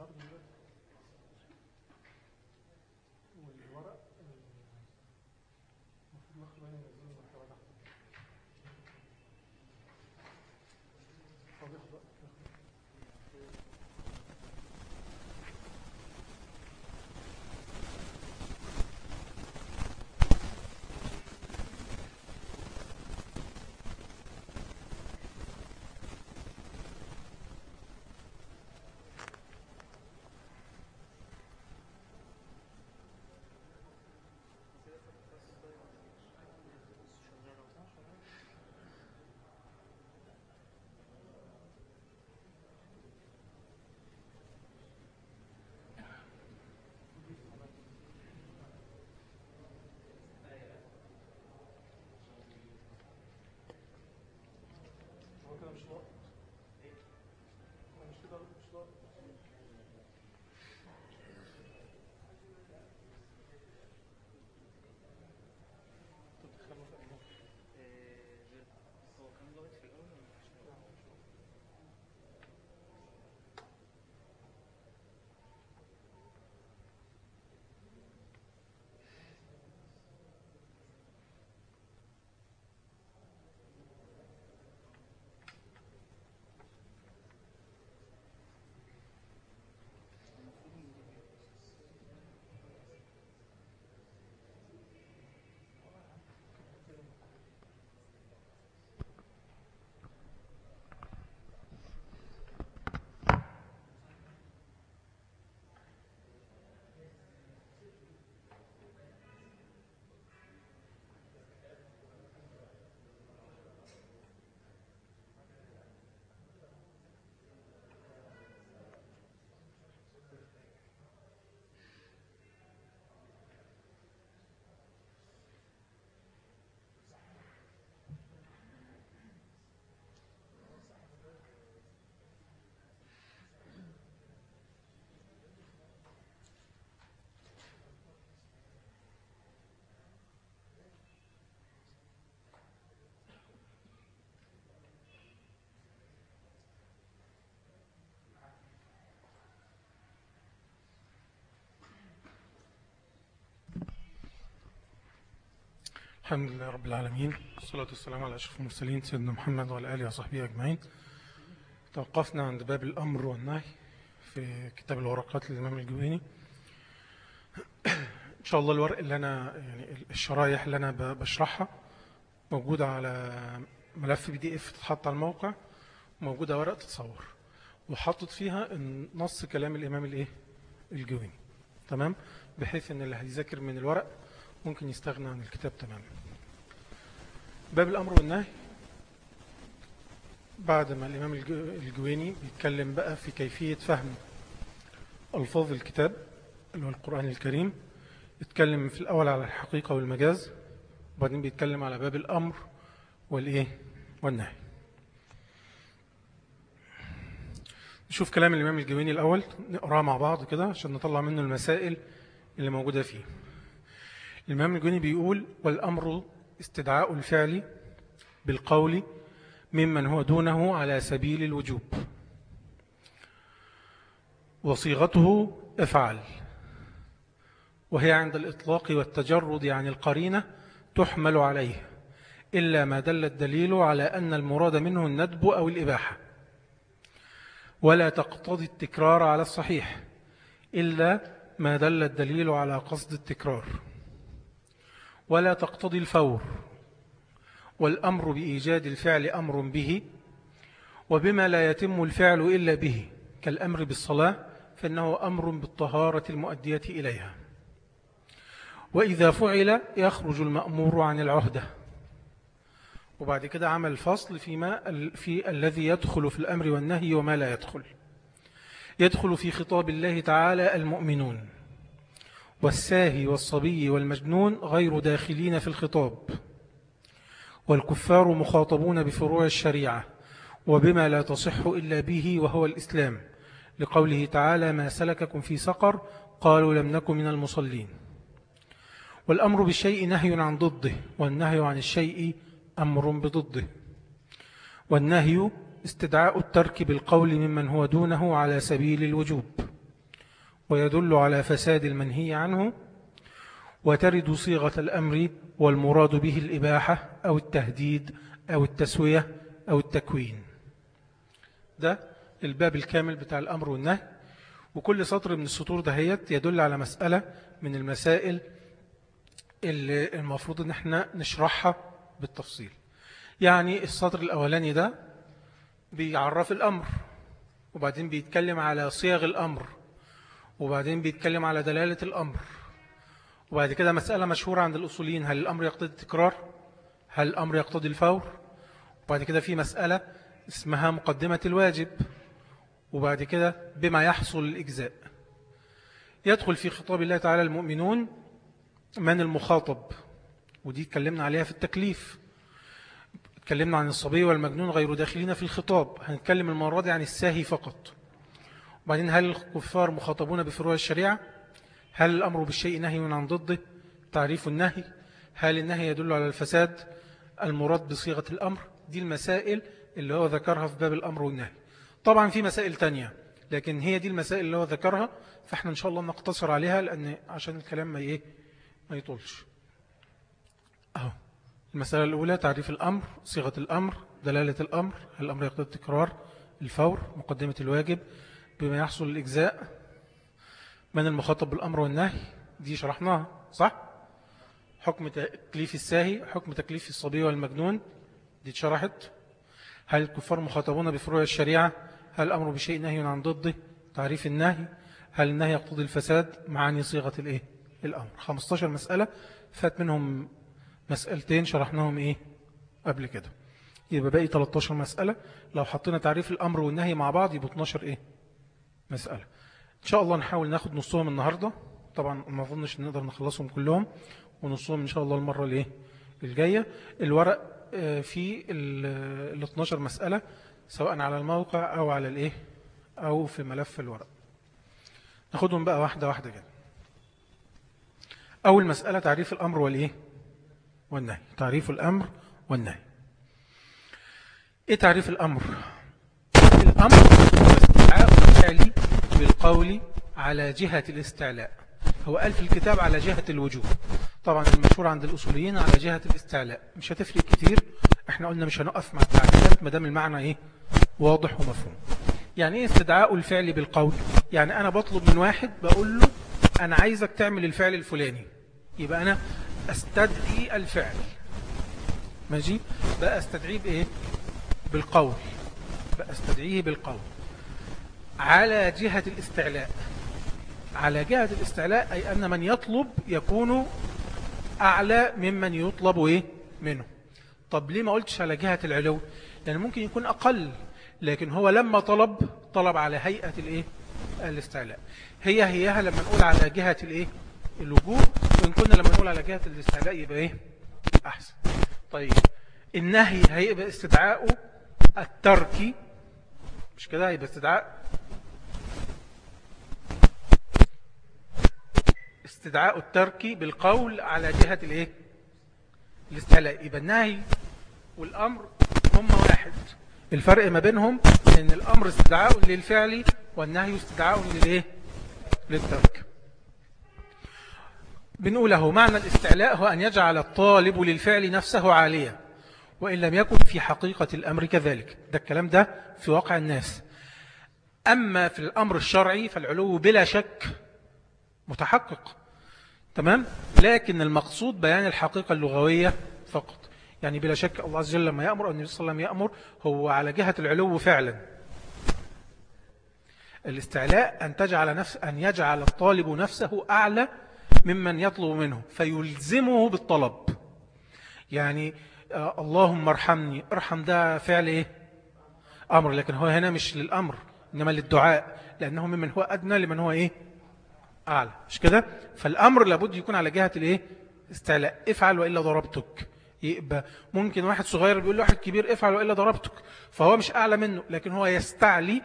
Estado do Rio الحمد لله رب العالمين. والصلاة والسلام على أشرف المرسلين سيدنا محمد وعلى آله وصحبه أجمعين. توقفنا عند باب الأمر والنهي في كتاب الورقات للإمام الجويني. إن شاء الله الورق اللي أنا يعني الشرايح اللي أنا بشرحها موجودة على ملف بي دي اف تتحط على الموقع موجودة ورق تتصور. وحاطط فيها نص كلام الإمام الإيه؟ الجويني. تمام؟ بحيث إن اللي هيذاكر من الورق ممكن يستغنى عن الكتاب تماما. باب الأمر والنهي. بعد ما الإمام الج- الجويني بيتكلم بقى في كيفية فهم ألفاظ الكتاب اللي هو القرآن الكريم يتكلم في الأول على الحقيقة والمجاز وبعدين بيتكلم على باب الأمر والإيه؟ والنهي. نشوف كلام الإمام الجويني الأول نقراه مع بعض كده عشان نطلع منه المسائل اللي موجودة فيه. الإمام الجوني بيقول والأمر استدعاء الفعل بالقول ممن هو دونه على سبيل وهي عند الإطلاق والتجرد عن القرينة تحمل عليه إلا ما دل الدليل على أن المراد منه الندب أو الإباحة. ولا تقتضي التكرار على الصحيح إلا ما دل الدليل على قصد التكرار. ولا تقتضي الفور. والأمر بإيجاد الفعل أمر به وبما لا يتم الفعل إلا به كالأمر بالصلاة فإنه أمر بالطهارة المؤدية إليها. وإذا فعل يخرج المأمور عن العهدة. وبعد كده عمل فصل فيما في الذي يدخل في الأمر والنهي وما لا يدخل. يدخل في خطاب الله تعالى المؤمنون. والساهي والصبي والمجنون غير داخلين في الخطاب. والكفار مخاطبون بفروع الشريعة وبما لا تصح إلا به وهو الإسلام. لقوله تعالى ما سلككم في سقر قالوا لم نكن من المصلين. والأمر بالشيء نهي عن ضده والنهي عن الشيء أمر بضده. والنهي استدعاء الترك بالقول ممن هو دونه على سبيل الوجوب. ويدل على فساد المنهي عنه وترد صيغة الأمر والمراد به الإباحة أو التهديد أو التسوية أو التكوين. ده الباب الكامل بتاع الأمر والنهي. وكل سطر من السطور دهيت يدل على مسألة من المسائل اللي المفروض إن إحنا نشرحها بالتفصيل. يعني السطر الأولاني ده بيعرف الأمر وبعدين بيتكلم على صيغ الأمر. وبعدين بيتكلم على دلالة الأمر. وبعد كده مسألة مشهورة عند الأصوليين. هل الأمر يقتضي التكرار؟ هل الأمر يقتضي الفور؟ وبعد كده في مسألة اسمها مقدمة الواجب. وبعد كده بما يحصل الإجزاء. يدخل في خطاب الله تعالى المؤمنون من المخاطب. ودي اتكلمنا عليها في التكليف. اتكلمنا عن الصبي والمجنون غير داخلين في الخطاب. هنتكلم المرة دي عن الساهي فقط. وبعدين هل الكفار مخاطبون بفروع الشريعة؟ هل الأمر بالشيء نهي عن ضده؟ تعريف النهي. هل النهي يدل على الفساد المراد بصيغة الأمر؟ دي المسائل اللي هو ذكرها في باب الأمر والنهي. طبعا في مسائل تانية لكن هي دي المسائل اللي هو ذكرها فإحنا إن شاء الله نقتصر عليها لأن عشان الكلام ما إيه ما يطولش. أهو المسألة الأولى تعريف الأمر صيغة الأمر دلالة الأمر هل الأمر يقتضي التكرار الفور مقدمة الواجب بما يحصل الإجزاء من المخاطب بالأمر والنهي. دي شرحناها صح؟ حكم تكليف الساهي حكم تكليف الصبي والمجنون. دي اتشرحت. هل الكفار مخاطبون بفروع الشريعة؟ هل الأمر بشيء نهي عن ضده؟ تعريف النهي. هل النهي يقتضي الفساد؟ معاني صيغة الإيه؟ الأمر. 15 مسألة. فات منهم مسألتين شرحناهم إيه؟ قبل كده. يبقى باقي 13 مسألة. لو حطينا تعريف الأمر والنهي مع بعض يبقى 12 إيه؟ مسألة. إن شاء الله نحاول ناخد نصهم النهاردة. طبعا ما أظنش نقدر نخلصهم كلهم ونصهم إن شاء الله المرة الإيه؟ الجاية. الورق في ال 12 مسألة سواء على الموقع أو على الإيه؟ أو في ملف الورق. ناخدهم بقى واحدة واحدة كده. أول مسألة تعريف الأمر والإيه؟ والنهي. تعريف الأمر والنهي. إيه تعريف الأمر؟ الأمر هو استدعاء الفعل بالقول على جهة الاستعلاء. هو قال في الكتاب على جهة الوجوب طبعا المشهور عند الأصوليين على جهة الاستعلاء. مش هتفرق كتير. إحنا قلنا مش هنقف مع التعريفات ما دام المعنى إيه؟ واضح ومفهوم. يعني إيه استدعاء الفعل بالقول؟ يعني أنا بطلب من واحد بقول له أنا عايزك تعمل الفعل الفلاني. يبقى أنا أستدعي الفعل. ماشي؟ بقى أستدعيه بإيه؟ بالقول. بقى أستدعيه بالقول. على جهة الاستعلاء. على جهة الاستعلاء أي أن من يطلب يكون أعلى ممن يطلب إيه؟ منه. طب ليه ما قلتش على جهة العلو؟ لأن ممكن يكون أقل لكن هو لما طلب طلب على هيئة الإيه؟ الاستعلاء. هي هيها لما نقول على جهة الإيه؟ الوجوب وإن كنا لما نقول على جهة الاستعلاء يبقى إيه؟ أحسن. طيب النهي هيبقى استدعاء الترك. مش كده؟ يبقى استدعاء استدعاء الترك بالقول على جهة الايه؟ الاستعلاء يبقى النهي والأمر هم واحد. الفرق ما بينهم إن الأمر استدعاء للفعل والنهي استدعاء للايه؟ للترك. بنقول له معنى الاستعلاء هو أن يجعل الطالب للفعل نفسه عالية وإن لم يكن في حقيقة الأمر كذلك. ده الكلام ده في واقع الناس. أما في الأمر الشرعي فالعلو بلا شك متحقق. تمام؟ لكن المقصود بيان الحقيقة اللغوية فقط. يعني بلا شك الله عز وجل لما يأمر أو النبي صلى الله عليه وسلم يأمر هو على جهة العلو فعلا. الاستعلاء أن تجعل نفس أن يجعل الطالب نفسه أعلى ممن يطلب منه فيلزمه بالطلب. يعني آه اللهم ارحمني ارحم ده فعل إيه؟ أمر. لكن هو هنا مش للأمر إنما للدعاء لأنه ممن هو أدنى لمن هو إيه؟ أعلى. مش كده؟ فالأمر لابد يكون على جهة الإيه؟ استعلاء. افعل وإلا ضربتك. يبقى ممكن واحد صغير بيقول له واحد كبير افعل وإلا ضربتك. فهو مش أعلى منه لكن هو يستعلي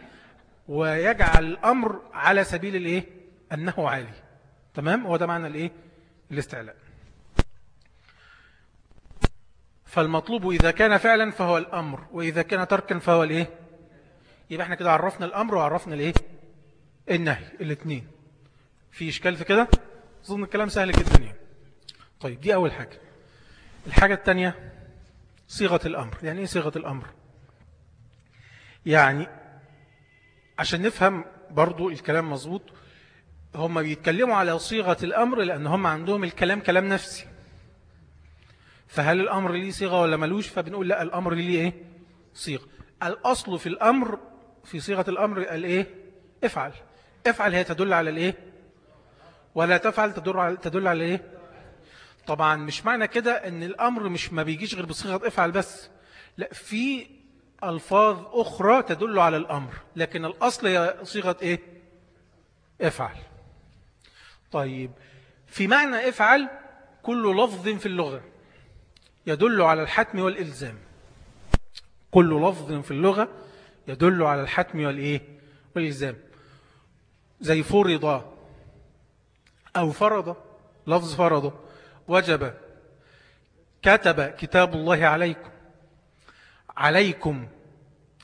ويجعل الأمر على سبيل الإيه؟ أنه عالي. تمام؟ هو ده معنى الإيه؟ الاستعلاء. فالمطلوب إذا كان فعلا فهو الأمر وإذا كان تركا فهو الإيه؟ يبقى إحنا كده عرفنا الأمر وعرفنا الإيه؟ النهي. الاثنين في إشكال في كده؟ أظن الكلام سهل جدا يعني طيب دي أول حاجة. الحاجة الثانية صيغة الأمر. يعني إيه صيغة الأمر؟ يعني عشان نفهم برضو الكلام مظبوط هم بيتكلموا على صيغة الأمر لأن هم عندهم الكلام كلام نفسي. فهل الأمر ليه صيغة ولا ملوش؟ فبنقول لا الأمر ليه إيه؟ صيغة الأصل في الأمر في صيغة الأمر الإيه افعل. افعل هي تدل على الإيه؟ ولا تفعل تدل على تدل على إيه؟ طبعا مش معنى كده إن الأمر مش ما بيجيش غير بصيغة افعل بس. لا في ألفاظ أخرى تدل على الأمر لكن الأصل هي صيغة إيه؟ افعل. طيب في معنى افعل كل لفظ في اللغة يدل على الحتم والإلزام. كل لفظ في اللغة يدل على الحتم والإيه؟ والإلزام. زي فرض أو فرض لفظ فرض وجب كتب كتاب الله عليكم عليكم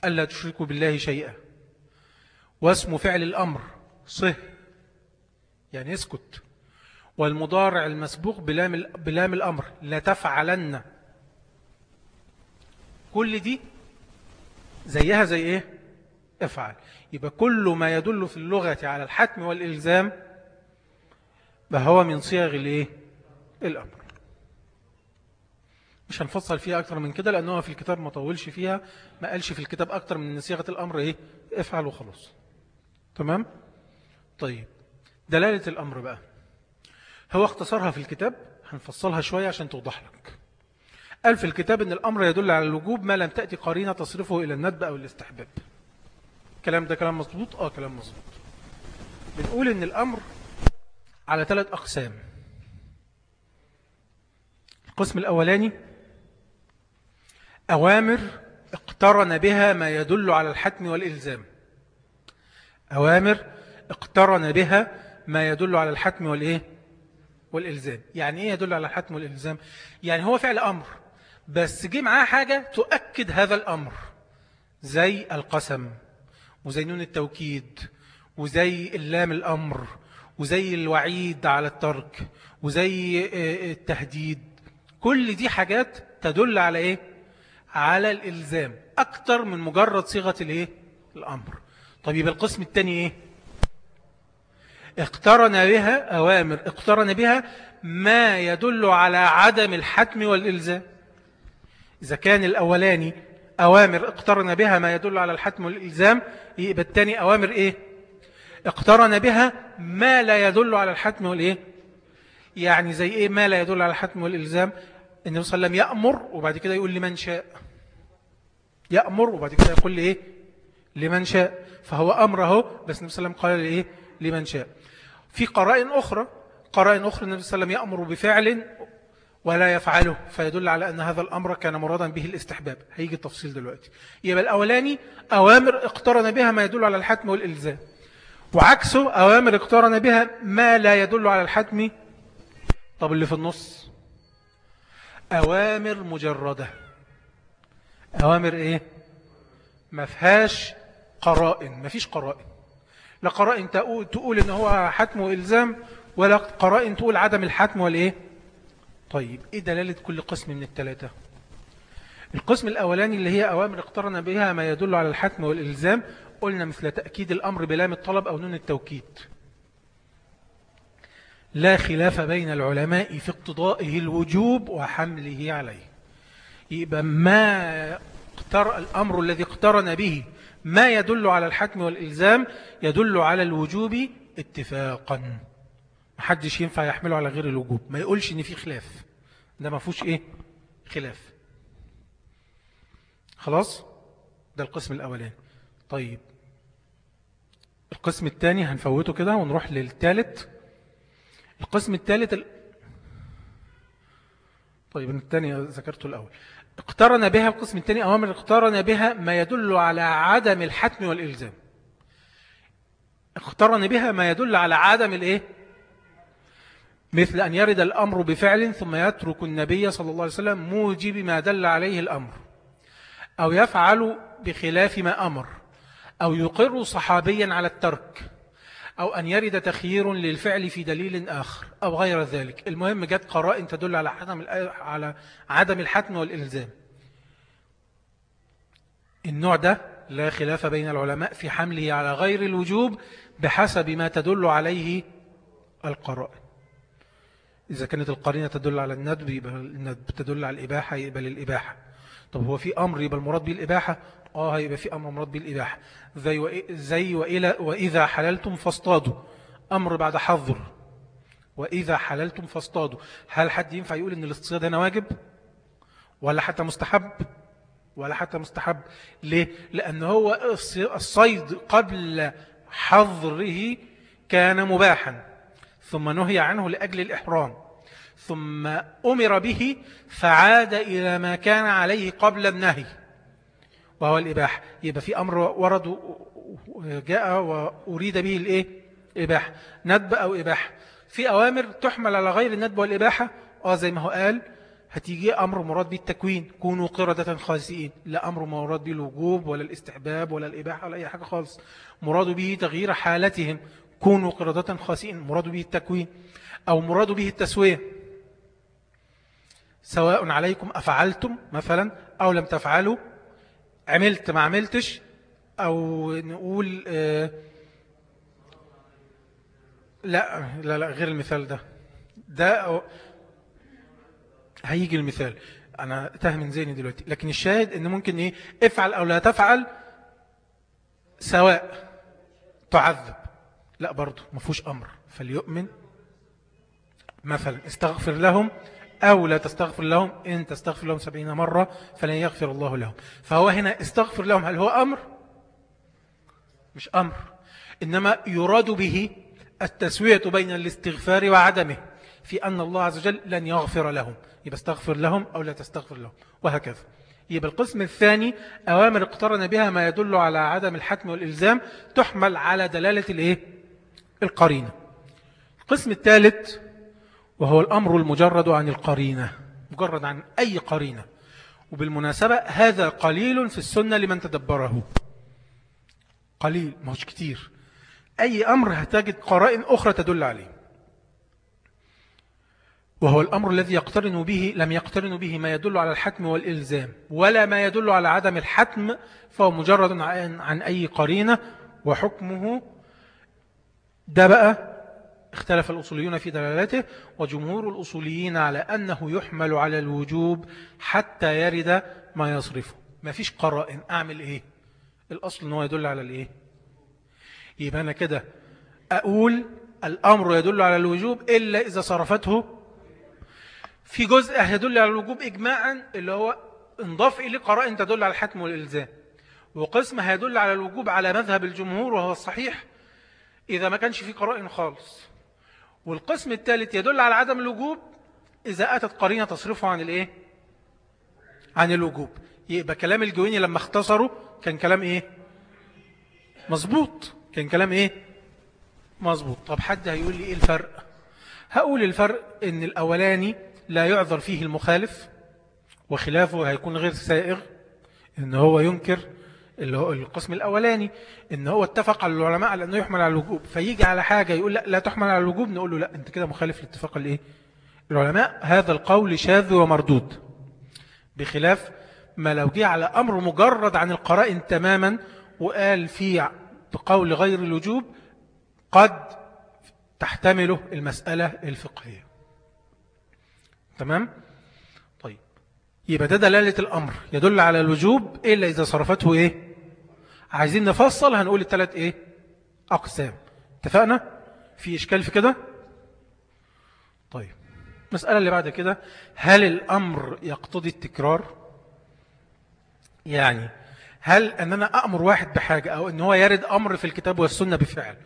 ألا تشركوا بالله شيئا. واسم فعل الأمر صه يعني اسكت. والمضارع المسبوق بلام, بلام الأمر لا تفعلن. كل دي زيها زي إيه؟ افعل. يبقى كل ما يدل في اللغة على الحتم والإلزام فهو من صيغ الايه؟ الأمر. مش هنفصل فيها أكتر من كده لأنه في الكتاب ما طولش فيها ما قالش في الكتاب أكتر من صيغة الأمر إيه؟ افعل وخلاص. تمام؟ طيب. دلالة الأمر بقى. هو اختصرها في الكتاب هنفصلها شوية عشان توضح لك. قال في الكتاب أن الأمر يدل على الوجوب ما لم تأتي قرينة تصرفه إلى الندب أو الاستحباب. كلام ده كلام مظبوط؟ آه كلام مظبوط. بنقول أن الأمر على ثلاث أقسام. القسم الأولاني أوامر اقترن بها ما يدل على الحتم والإلزام. أوامر اقترن بها ما يدل على الحتم والإيه؟ والإلزام. يعني إيه يدل على الحتم والإلزام؟ يعني هو فعل أمر بس جه معاه حاجة تؤكد هذا الأمر زي القسم وزي نون التوكيد وزي اللام الأمر وزي الوعيد على الترك وزي التهديد. كل دي حاجات تدل على إيه؟ على الإلزام أكتر من مجرد صيغة الإيه؟ الأمر. طب يبقى القسم الثاني إيه؟ اقترن بها أوامر اقترن بها ما يدل على عدم الحتم والإلزام. إذا كان الأولاني أوامر اقترن بها ما يدل على الحتم والإلزام يبقى الثاني أوامر إيه؟ اقترن بها ما لا يدل على الحتم والإيه؟ يعني زي إيه ما لا يدل على الحتم والإلزام؟ النبي صلى الله عليه وسلم يأمر وبعد كده يقول لمن شاء. يأمر وبعد كده يقول لإيه؟ لمن شاء. فهو أمره بس النبي صلى الله عليه وسلم قال لإيه؟ لمن شاء. في قرائن أخرى قرائن أخرى النبي صلى الله عليه وسلم يأمر بفعل ولا يفعله فيدل على أن هذا الأمر كان مرادا به الاستحباب. هيجي التفصيل دلوقتي. يبقى الأولاني أوامر اقترن بها ما يدل على الحتم والإلزام. وعكسه أوامر اقترن بها ما لا يدل على الحتم. طب اللي في النص؟ أوامر مجردة. أوامر إيه؟ ما فيهاش قرائن ما فيش قرائن. لا قرائن تقول إن هو حتم وإلزام ولا قرائن تقول عدم الحتم والإيه؟ طيب إيه دلالة كل قسم من الثلاثة القسم الأولاني اللي هي أوامر اقترن بها ما يدل على الحتم والإلزام قلنا مثل تأكيد الأمر بلام الطلب أو نون التوكيد. لا خلاف بين العلماء في اقتضائه الوجوب وحمله عليه. يبقى ما اقتر الأمر الذي اقترن به ما يدل على الحتم والإلزام يدل على الوجوب اتفاقا. محدش ينفع يحمله على غير الوجوب. ما يقولش إن في خلاف. ده ما فيهوش إيه؟ خلاف. خلاص؟ ده القسم الأولاني. طيب. القسم الثاني هنفوته كده ونروح للثالث. القسم الثالث ال... طيب الثاني ذكرته الأول. اقترن بها القسم الثاني أوامر اقترن بها ما يدل على عدم الحتم والإلزام. اقترن بها ما يدل على عدم الإيه؟ مثل أن يرد الأمر بفعل ثم يترك النبي صلى الله عليه وسلم موجب ما دل عليه الأمر أو يفعل بخلاف ما أمر. أو يقر صحابيا على الترك أو أن يرد تخيير للفعل في دليل آخر أو غير ذلك. المهم جت قرائن تدل على عدم على عدم الحتم والإلزام. النوع ده لا خلاف بين العلماء في حمله على غير الوجوب بحسب ما تدل عليه القرائن. إذا كانت القرينة تدل على الندب يبقى الندب تدل على الإباحة يبقى للإباحة. طب هو في أمر يبقى المراد به الإباحة آه يبقى في أمر مراد به الإباحة. زي. زي وإلى وإذا حللتم فاصطادوا. أمر بعد حظر. وإذا حللتم فاصطادوا. هل حد ينفع يقول إن الاصطياد هنا واجب؟ ولا حتى مستحب؟ ولا حتى مستحب. ليه؟ لأن هو الصيد قبل حظره كان مباحا. ثم نهي عنه لأجل الإحرام. ثم أمر به فعاد إلى ما كان عليه قبل النهي. وهو الإباحة. يبقى في أمر ورد جاء وأريد به الإيه؟ إباحة ندب أو إباحة. في أوامر تحمل على غير الندب والإباحة. آه زي ما هو قال هتيجي أمر مراد به التكوين كونوا قردة خاسئين. لا أمر مراد به الوجوب ولا الاستحباب ولا الإباحة ولا أي حاجة خالص. مراد به تغيير حالتهم. كونوا قردة خاسئين. مراد به التكوين. أو مراد به التسوية. سواء عليكم أفعلتم مثلا أو لم تفعلوا عملت ما عملتش أو نقول آه لا لا لا غير المثال ده. ده هيجي المثال. أنا تاه من ذهني دلوقتي. لكن الشاهد إن ممكن إيه؟ افعل أو لا تفعل سواء تعذب. لا برضو ما فيهوش أمر. فليؤمن. مثلا استغفر لهم أو لا تستغفر لهم إن تستغفر لهم سبعين مرة فلن يغفر الله لهم. فهو هنا استغفر لهم هل هو أمر؟ مش أمر. إنما يراد به التسوية بين الاستغفار وعدمه في أن الله عز وجل لن يغفر لهم. يبقى استغفر لهم أو لا تستغفر لهم وهكذا. يبقى القسم الثاني أوامر اقترن بها ما يدل على عدم الحتم والإلزام تحمل على دلالة الإيه؟ القرينة. القسم الثالث وهو الأمر المجرد عن القرينة مجرد عن أي قرينة. وبالمناسبة هذا قليل في السنة لمن تدبره. قليل ما هوش كتير. أي أمر هتجد قرائن أخرى تدل عليه. وهو الأمر الذي يقترن به لم يقترن به ما يدل على الحتم والإلزام ولا ما يدل على عدم الحتم فهو مجرد عن أي قرينة وحكمه ده بقى اختلف الأصوليون في دلالته وجمهور الأصوليين على أنه يحمل على الوجوب حتى يرد ما يصرفه. ما فيش قرائن. أعمل إيه؟ الأصل أنه يدل على الإيه؟ يبقى أنا كده أقول الأمر يدل على الوجوب إلا إذا صرفته. في جزء يدل على الوجوب إجماعا اللي هو إنضاف إليه قرائن تدل على الحتم والإلزام. وقسم هيدل على الوجوب على مذهب الجمهور وهو الصحيح إذا ما كانش في قرائن خالص. والقسم الثالث يدل على عدم الوجوب إذا أتت قرينة تصرفه عن الإيه؟ عن الوجوب يبقى كلام الجويني لما اختصروا كان كلام إيه؟ مظبوط كان كلام إيه؟ مظبوط طب حد هيقول لي إيه الفرق؟ هقول الفرق إن الأولاني لا يعذر فيه المخالف وخلافه هيكون غير سائغ إن هو ينكر اللي هو القسم الأولاني إن هو اتفق على العلماء على أنه يحمل على الوجوب. فيجي على حاجة يقول لا لا تحمل على الوجوب نقول له لا أنت كده مخالف لاتفاق الإيه؟ العلماء. هذا القول شاذ ومردود بخلاف ما لو جه على أمر مجرد عن القرائن تماما وقال فيه بقول غير الوجوب قد تحتمله المسألة الفقهية. تمام؟ طيب. يبقى ده دلالة الأمر. يدل على الوجوب إلا إذا صرفته إيه؟ عايزين نفصل هنقول الثلاث إيه؟ أقسام اتفقنا؟ في إشكال في كده؟ طيب المسألة اللي بعد كده هل الأمر يقتضي التكرار؟ يعني هل أن أنا أأمر واحد بحاجة أو أن هو يرد أمر في الكتاب والسنة بفعل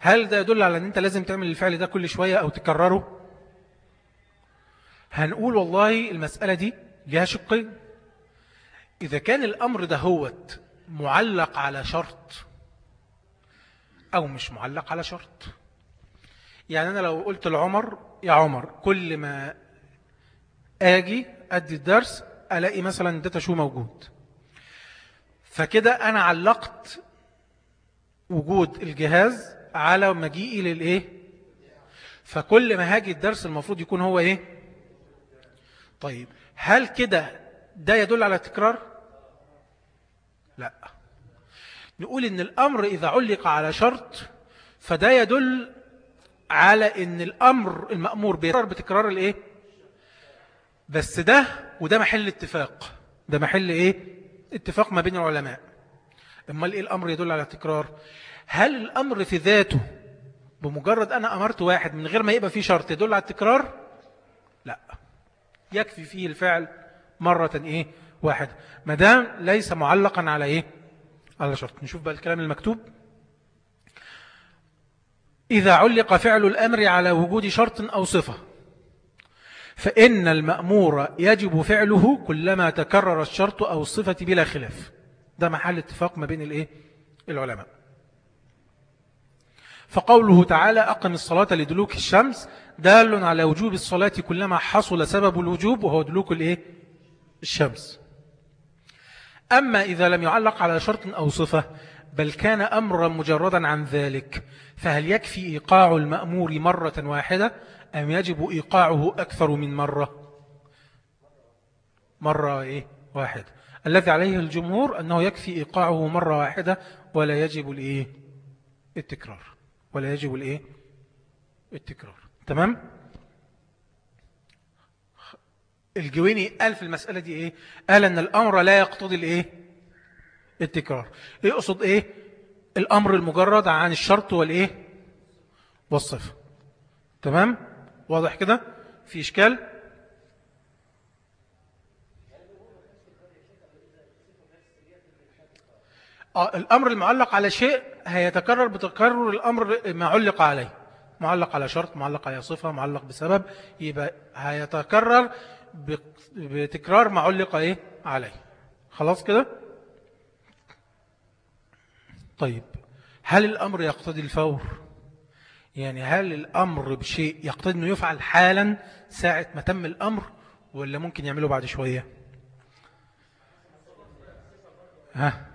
هل ده يدل على أن أنت لازم تعمل الفعل ده كل شوية أو تكرره هنقول والله المسألة دي لها شقين إذا كان الأمر ده هوت معلق على شرط أو مش معلق على شرط. يعني أنا لو قلت لعمر يا عمر كل ما آجي أدي الدرس ألاقي مثلا داتا شو موجود. فكده أنا علقت وجود الجهاز على مجيئي للإيه؟ فكل ما هاجي الدرس المفروض يكون هو إيه؟ طيب هل كده ده يدل على تكرار؟ لا. نقول إن الأمر إذا علق على شرط فده يدل على إن الأمر المأمور بيتكرر بتكرار الإيه؟ بس ده وده محل اتفاق. ده محل إيه؟ اتفاق ما بين العلماء. اما إيه الأمر يدل على التكرار هل الأمر في ذاته بمجرد أنا أمرت واحد من غير ما يبقى فيه شرط يدل على التكرار؟ لا. يكفي فيه الفعل مرة إيه؟ واحد. ما دام ليس معلقا على إيه؟ على شرط. نشوف بقى الكلام المكتوب. إذا علق فعل الأمر على وجود شرط أو صفة فإن المأمور يجب فعله كلما تكرر الشرط أو الصفة بلا خلاف. ده محل اتفاق ما بين الإيه؟ العلماء. فقوله تعالى أقم الصلاة لدلوك الشمس دال على وجوب الصلاة كلما حصل سبب الوجوب وهو دلوك الإيه؟ الشمس. أما إذا لم يعلق على شرط أو صفة بل كان أمرا مجردا عن ذلك فهل يكفي إيقاع المأمور مرة واحدة أم يجب إيقاعه أكثر من مرة مرة إيه؟ واحدة الذي عليه الجمهور أنه يكفي إيقاعه مرة واحدة ولا يجب الإيه؟ التكرار ولا يجب الإيه؟ التكرار تمام؟ الجويني قال في المسألة دي إيه؟ قال أن الأمر لا يقتضي الإيه؟ التكرار يقصد إيه؟ الأمر المجرد عن الشرط والإيه؟ والصفة تمام؟ واضح كده؟ في إشكال؟ آه الأمر المعلق على شيء هيتكرر بتكرر الأمر ما علق عليه معلق على شرط معلق على صفة معلق بسبب يبقى هيتكرر بتكرار ما علق إيه؟ عليه. خلاص كده؟ طيب هل الأمر يقتضي الفور؟ يعني هل الأمر بشيء يقتضي أنه يفعل حالا ساعة ما تم الأمر ولا ممكن يعمله بعد شوية؟ ها؟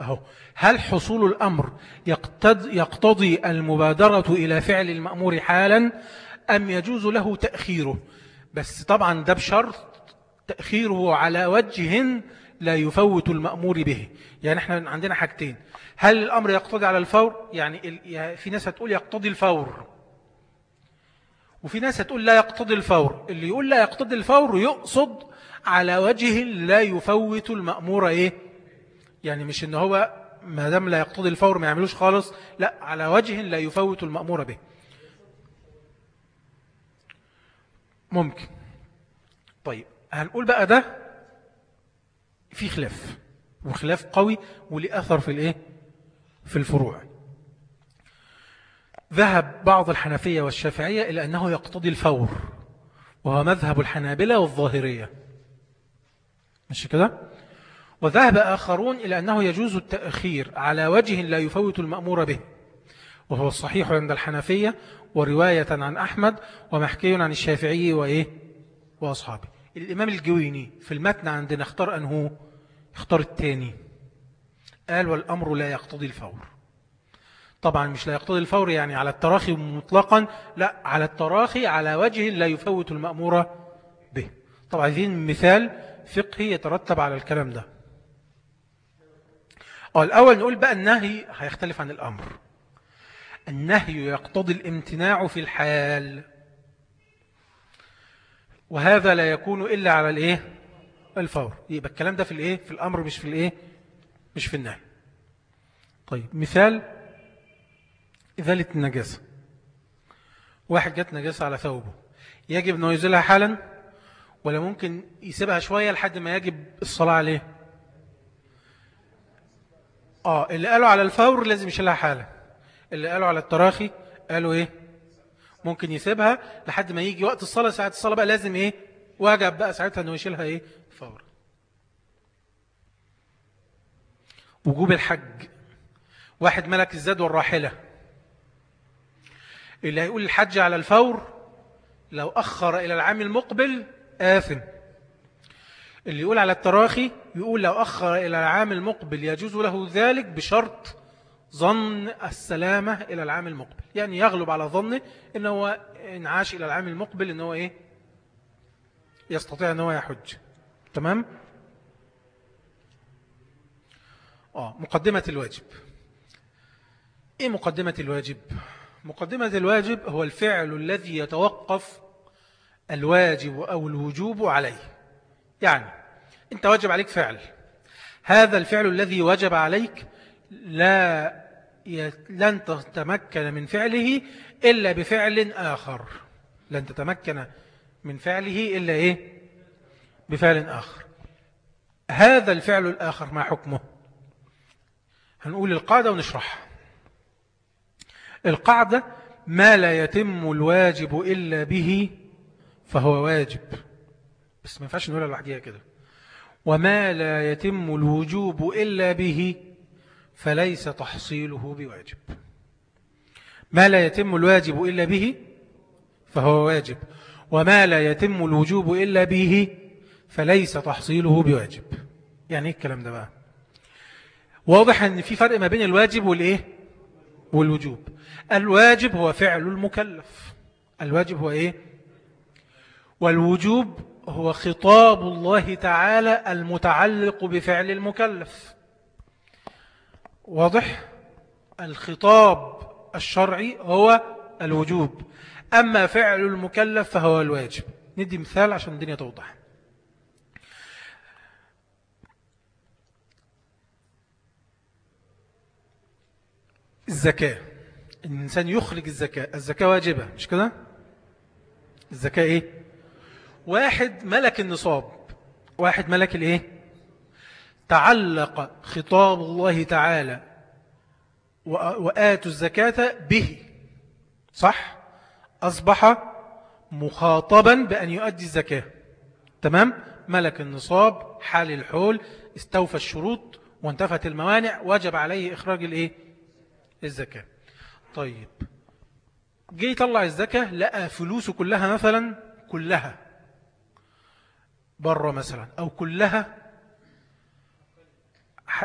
أهو. هل حصول الأمر يقتضي, المبادرة إلى فعل المأمور حالا أم يجوز له تأخيره؟ بس طبعا ده بشرط تأخيره على وجه لا يفوت المأمور به. يعني إحنا عندنا حاجتين. هل الأمر يقتضي على الفور؟ يعني في ناس هتقول يقتضي الفور. وفي ناس هتقول لا يقتضي الفور. اللي يقول لا يقتضي الفور يقصد على وجه لا يفوت المأمور إيه؟ يعني مش إن هو ما دام لا يقتضي الفور ما يعملوش خالص لا على وجه لا يفوت المأمور به. ممكن. طيب هنقول بقى ده في خلاف وخلاف قوي وليه أثر في الإيه؟ في الفروع. ذهب بعض الحنفية والشافعية إلى أنه يقتضي الفور وهو مذهب الحنابلة والظاهرية. مش كده؟ وذهب آخرون إلى أنه يجوز التأخير على وجه لا يفوت المأمور به. وهو الصحيح عند الحنفية ورواية عن أحمد ومحكي عن الشافعي وإيه؟ وأصحابه. الإمام الجويني في المتن عندنا اختار أنه اختار الثاني قال والأمر لا يقتضي الفور. طبعا مش لا يقتضي الفور يعني على التراخي مطلقا لا على التراخي على وجه لا يفوت المأمور به. طبعا عايزين مثال فقهي يترتب على الكلام ده. أو الأول نقول بقى النهي هيختلف عن الأمر. النهي يقتضي الامتناع في الحال. وهذا لا يكون إلا على الإيه؟ الفور. يبقى الكلام ده في الإيه؟ في الأمر مش في الإيه؟ مش في النهي. طيب مثال إزالة النجاسة. واحد جت نجاسة على ثوبه. يجب أنه يزيلها حالا؟ ولا ممكن يسيبها شوية لحد ما يجب الصلاة عليه؟ آه اللي قالوا على الفور لازم يشيلها حالا. اللي قالوا على التراخي قالوا إيه؟ ممكن يسيبها لحد ما يجي وقت الصلاة ساعة الصلاة بقى لازم إيه؟ واجب بقى ساعتها أنه يشيلها إيه؟ فورا. وجوب الحج. واحد ملك الزاد والراحلة. اللي هيقول الحج على الفور لو أخر إلى العام المقبل آثم. اللي يقول على التراخي يقول لو أخر إلى العام المقبل يجوز له ذلك بشرط ظن السلامة إلى العام المقبل. يعني يغلب على ظنه إن هو إن عاش إلى العام المقبل إن هو إيه؟ يستطيع أن هو يحج. تمام؟ آه مقدمة الواجب. إيه مقدمة الواجب؟ مقدمة الواجب هو الفعل الذي يتوقف الواجب أو الوجوب عليه. يعني أنت واجب عليك فعل. هذا الفعل الذي وجب عليك لا لن تتمكن من فعله إلا بفعل آخر. لن تتمكن من فعله إلا إيه؟ بفعل آخر. هذا الفعل الآخر ما حكمه؟ هنقول القاعدة ونشرحها القاعدة ما لا يتم الواجب إلا به فهو واجب. بس ما ينفعش نقولها لوحديها كده. وما لا يتم الوجوب إلا به فليس تحصيله بواجب. ما لا يتم الواجب إلا به فهو واجب. وما لا يتم الوجوب إلا به فليس تحصيله بواجب. يعني إيه الكلام ده بقى؟ واضح إن في فرق ما بين الواجب والإيه؟ والوجوب. الواجب هو فعل المكلف. الواجب هو إيه؟ والوجوب هو خطاب الله تعالى المتعلق بفعل المكلف. واضح؟ الخطاب الشرعي هو الوجوب. أما فعل المكلف فهو الواجب. ندي مثال عشان الدنيا توضح. الزكاة. الإنسان يخرج الزكاة. الزكاة واجبة مش كده؟ الزكاة إيه؟ واحد ملك النصاب. واحد ملك الإيه؟ تعلق خطاب الله تعالى وآتوا الزكاة به. صح؟ أصبح مخاطبا بأن يؤدي الزكاة. تمام؟ ملك النصاب حال الحول استوفى الشروط وانتفت الموانع وجب عليه إخراج الإيه؟ الزكاة. طيب. جه يطلع الزكاة لقى فلوسه كلها مثلا كلها. بره مثلا أو كلها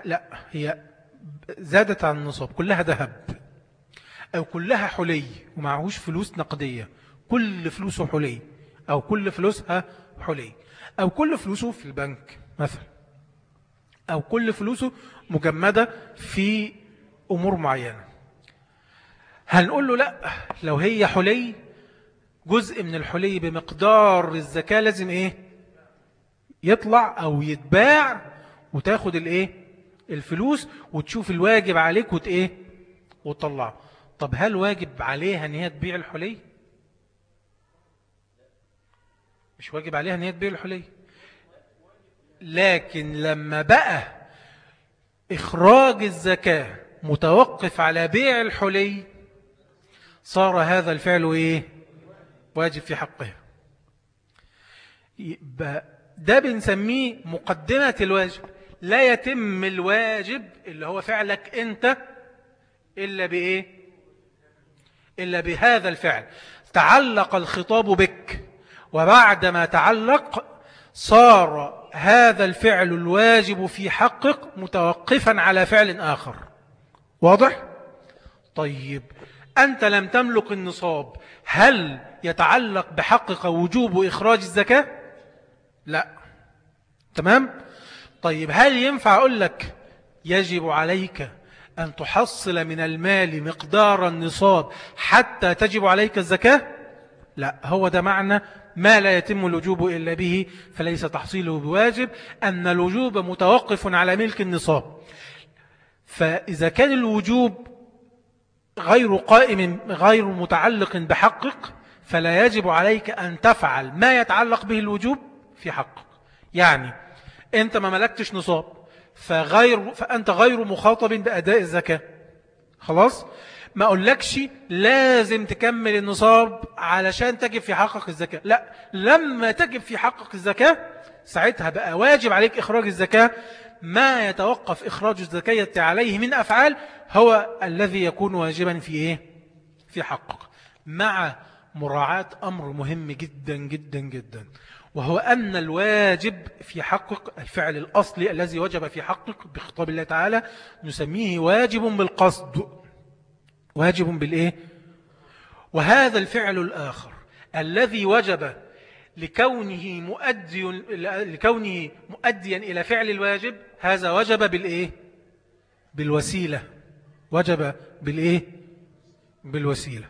لا هي زادت عن النصاب كلها ذهب أو كلها حلي ومعهوش فلوس نقدية كل فلوسه حلي أو كل فلوسها حلي أو كل فلوسه في البنك مثلا أو كل فلوسه مجمدة في أمور معينة. هنقول له لا لو هي حلي جزء من الحلي بمقدار الزكاة لازم إيه؟ يطلع أو يتباع وتاخد الإيه؟ الفلوس وتشوف الواجب عليك وت إيه؟ وتطلعه. طب هل واجب عليها إن هي تبيع الحلي؟ مش واجب عليها إن هي تبيع الحلي. لكن لما بقى إخراج الزكاة متوقف على بيع الحلي صار هذا الفعل إيه؟ واجب في حقها ده بنسميه مقدمة الواجب. لا يتم الواجب اللي هو فعلك أنت إلا بإيه إلا بهذا الفعل تعلق الخطاب بك وبعدما تعلق صار هذا الفعل الواجب في حقك متوقفا على فعل آخر واضح؟ طيب أنت لم تملك النصاب هل يتعلق بحقك وجوب إخراج الزكاة؟ لا تمام؟ طيب هل ينفع أقول لك يجب عليك أن تحصل من المال مقدار النصاب حتى تجب عليك الزكاة؟ لا هو ده معنى ما لا يتم الوجوب إلا به فليس تحصيله بواجب أن الوجوب متوقف على ملك النصاب. فإذا كان الوجوب غير قائم غير متعلق بحقك فلا يجب عليك أن تفعل ما يتعلق به الوجوب في حقك. يعني أنت ما ملكتش نصاب. فغير فأنت غير مخاطب بأداء الزكاة. خلاص؟ ما أقولكش لازم تكمل النصاب علشان تجب في حقك الزكاة. لا لما تجب في حقك الزكاة ساعتها بقى واجب عليك إخراج الزكاة. ما يتوقف إخراج الزكاة عليه من أفعال هو الذي يكون واجبا في إيه؟ في حقك. مع مراعاة أمر مهم جدا جدا جدا. وهو أن الواجب في حقك الفعل الأصلي الذي وجب في حقك بخطاب الله تعالى نسميه واجب بالقصد واجب بالإيه؟ وهذا الفعل الآخر الذي وجب لكونه مؤدي لكونه مؤديا إلى فعل الواجب هذا وجب بالإيه؟ بالوسيلة وجب بالإيه؟ بالوسيلة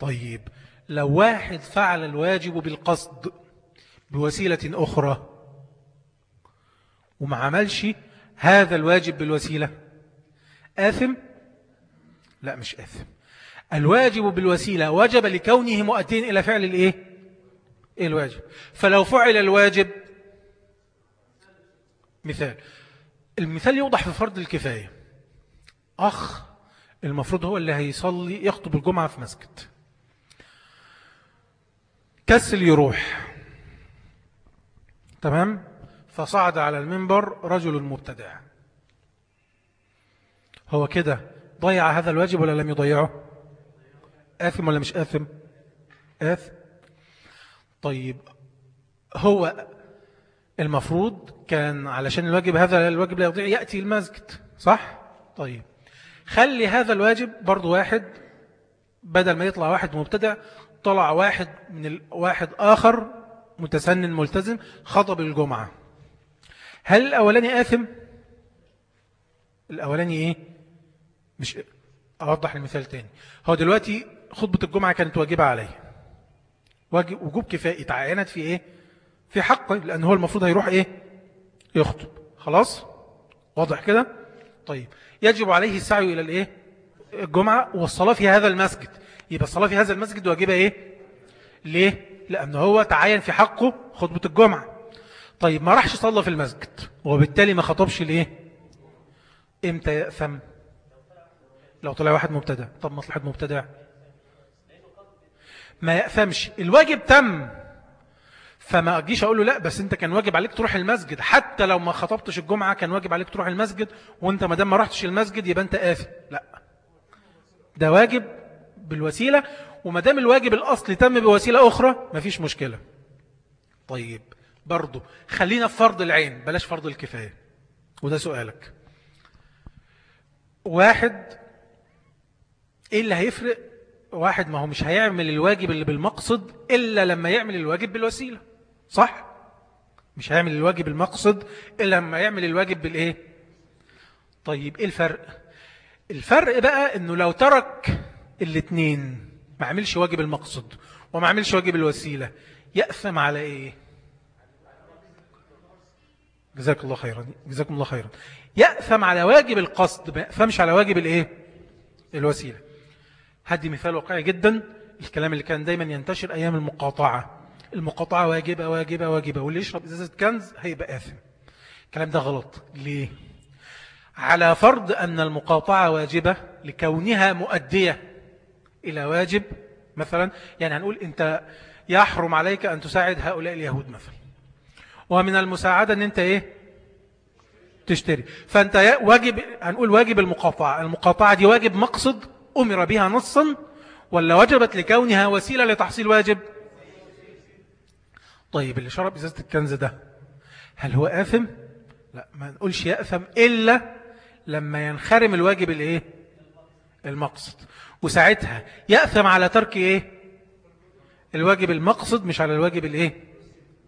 طيب لو واحد فعل الواجب بالقصد بوسيلة أخرى. وما عملش هذا الواجب بالوسيلة. آثم؟ لا مش آثم. الواجب بالوسيلة وجب لكونه مؤدين إلى فعل الإيه؟ إيه الواجب. فلو فعل الواجب مثال. المثال يوضح في فرض الكفاية. أخ المفروض هو اللي هيصلي يخطب الجمعة في مسجد. كسل يروح. تمام؟ فصعد على المنبر رجل مبتدع. هو كده ضيع هذا الواجب ولا لم يضيعه؟ آثم ولا مش آثم؟ آثم طيب هو المفروض كان علشان الواجب هذا الواجب لا يضيع يأتي المسجد صح؟ طيب خلي هذا الواجب برضو واحد بدل ما يطلع واحد مبتدع طلع واحد من واحد آخر متسنن ملتزم خطب الجمعة. هل الأولاني آثم؟ الأولاني إيه؟ مش أوضح المثال تاني. هو دلوقتي خطبة الجمعة كانت واجبة عليه. وجوب كفائي. تعينت في إيه؟ في حقه لأن هو المفروض هيروح إيه؟ يخطب. خلاص؟ واضح كده؟ طيب. يجب عليه السعي إلى الإيه؟ الجمعة والصلاة في هذا المسجد. يبقى الصلاة في هذا المسجد واجبة إيه؟ ليه؟ لأنه هو تعين في حقه خطبة الجمعة. طيب ما راحش صلى في المسجد وبالتالي ما خطبش ليه إمتى يأثم؟ لو طلع واحد مبتدع. طب مصلحة مبتدع. ما يأثمش. الواجب تم. فما أجيش أقول له لا بس أنت كان واجب عليك تروح المسجد. حتى لو ما خطبتش الجمعة كان واجب عليك تروح المسجد وأنت ما دام ما رحتش المسجد يبقى أنت آثم. لا. ده واجب بالوسيلة. وما دام الواجب الأصلي تم بوسيلة أخرى مفيش مشكلة طيب برضو خلينا في فرض العين بلاش فرض الكفاية وده سؤالك واحد إيه اللي هيفرق واحد ما هو مش هيعمل الواجب اللي بالمقصد إلا لما يعمل الواجب بالوسيلة صح؟ مش هيعمل الواجب المقصد إلا لما يعمل الواجب بالإيه؟ طيب إيه الفرق؟ الفرق بقى إنه لو ترك الاتنين ما عملش واجب المقصد وما عملش واجب الوسيلة يأثم على إيه؟ جزاك الله خيرا جزاكم الله خيرا يأثم على واجب القصد ما يأثمش على واجب الإيه؟ الوسيلة هدي مثال واقعي جدا الكلام اللي كان دايما ينتشر أيام المقاطعة المقاطعة واجبة واجبة واجبة واللي يشرب إزازة كنز هيبقى آثم الكلام ده غلط ليه؟ على فرض أن المقاطعة واجبة لكونها مؤدية إلى واجب مثلا يعني هنقول أنت يحرم عليك أن تساعد هؤلاء اليهود مثلا. ومن المساعدة أن أنت إيه؟ تشتري. فأنت واجب هنقول واجب المقاطعة. المقاطعة دي واجب مقصد أمر بها نصا ولا وجبت لكونها وسيلة لتحصيل واجب؟ طيب اللي شرب إزازة الكنز ده هل هو آثم؟ لا ما نقولش يأثم إلا لما ينخرم الواجب الإيه؟ المقصد. وساعتها يأثم على ترك إيه؟ الواجب المقصد مش على الواجب الإيه؟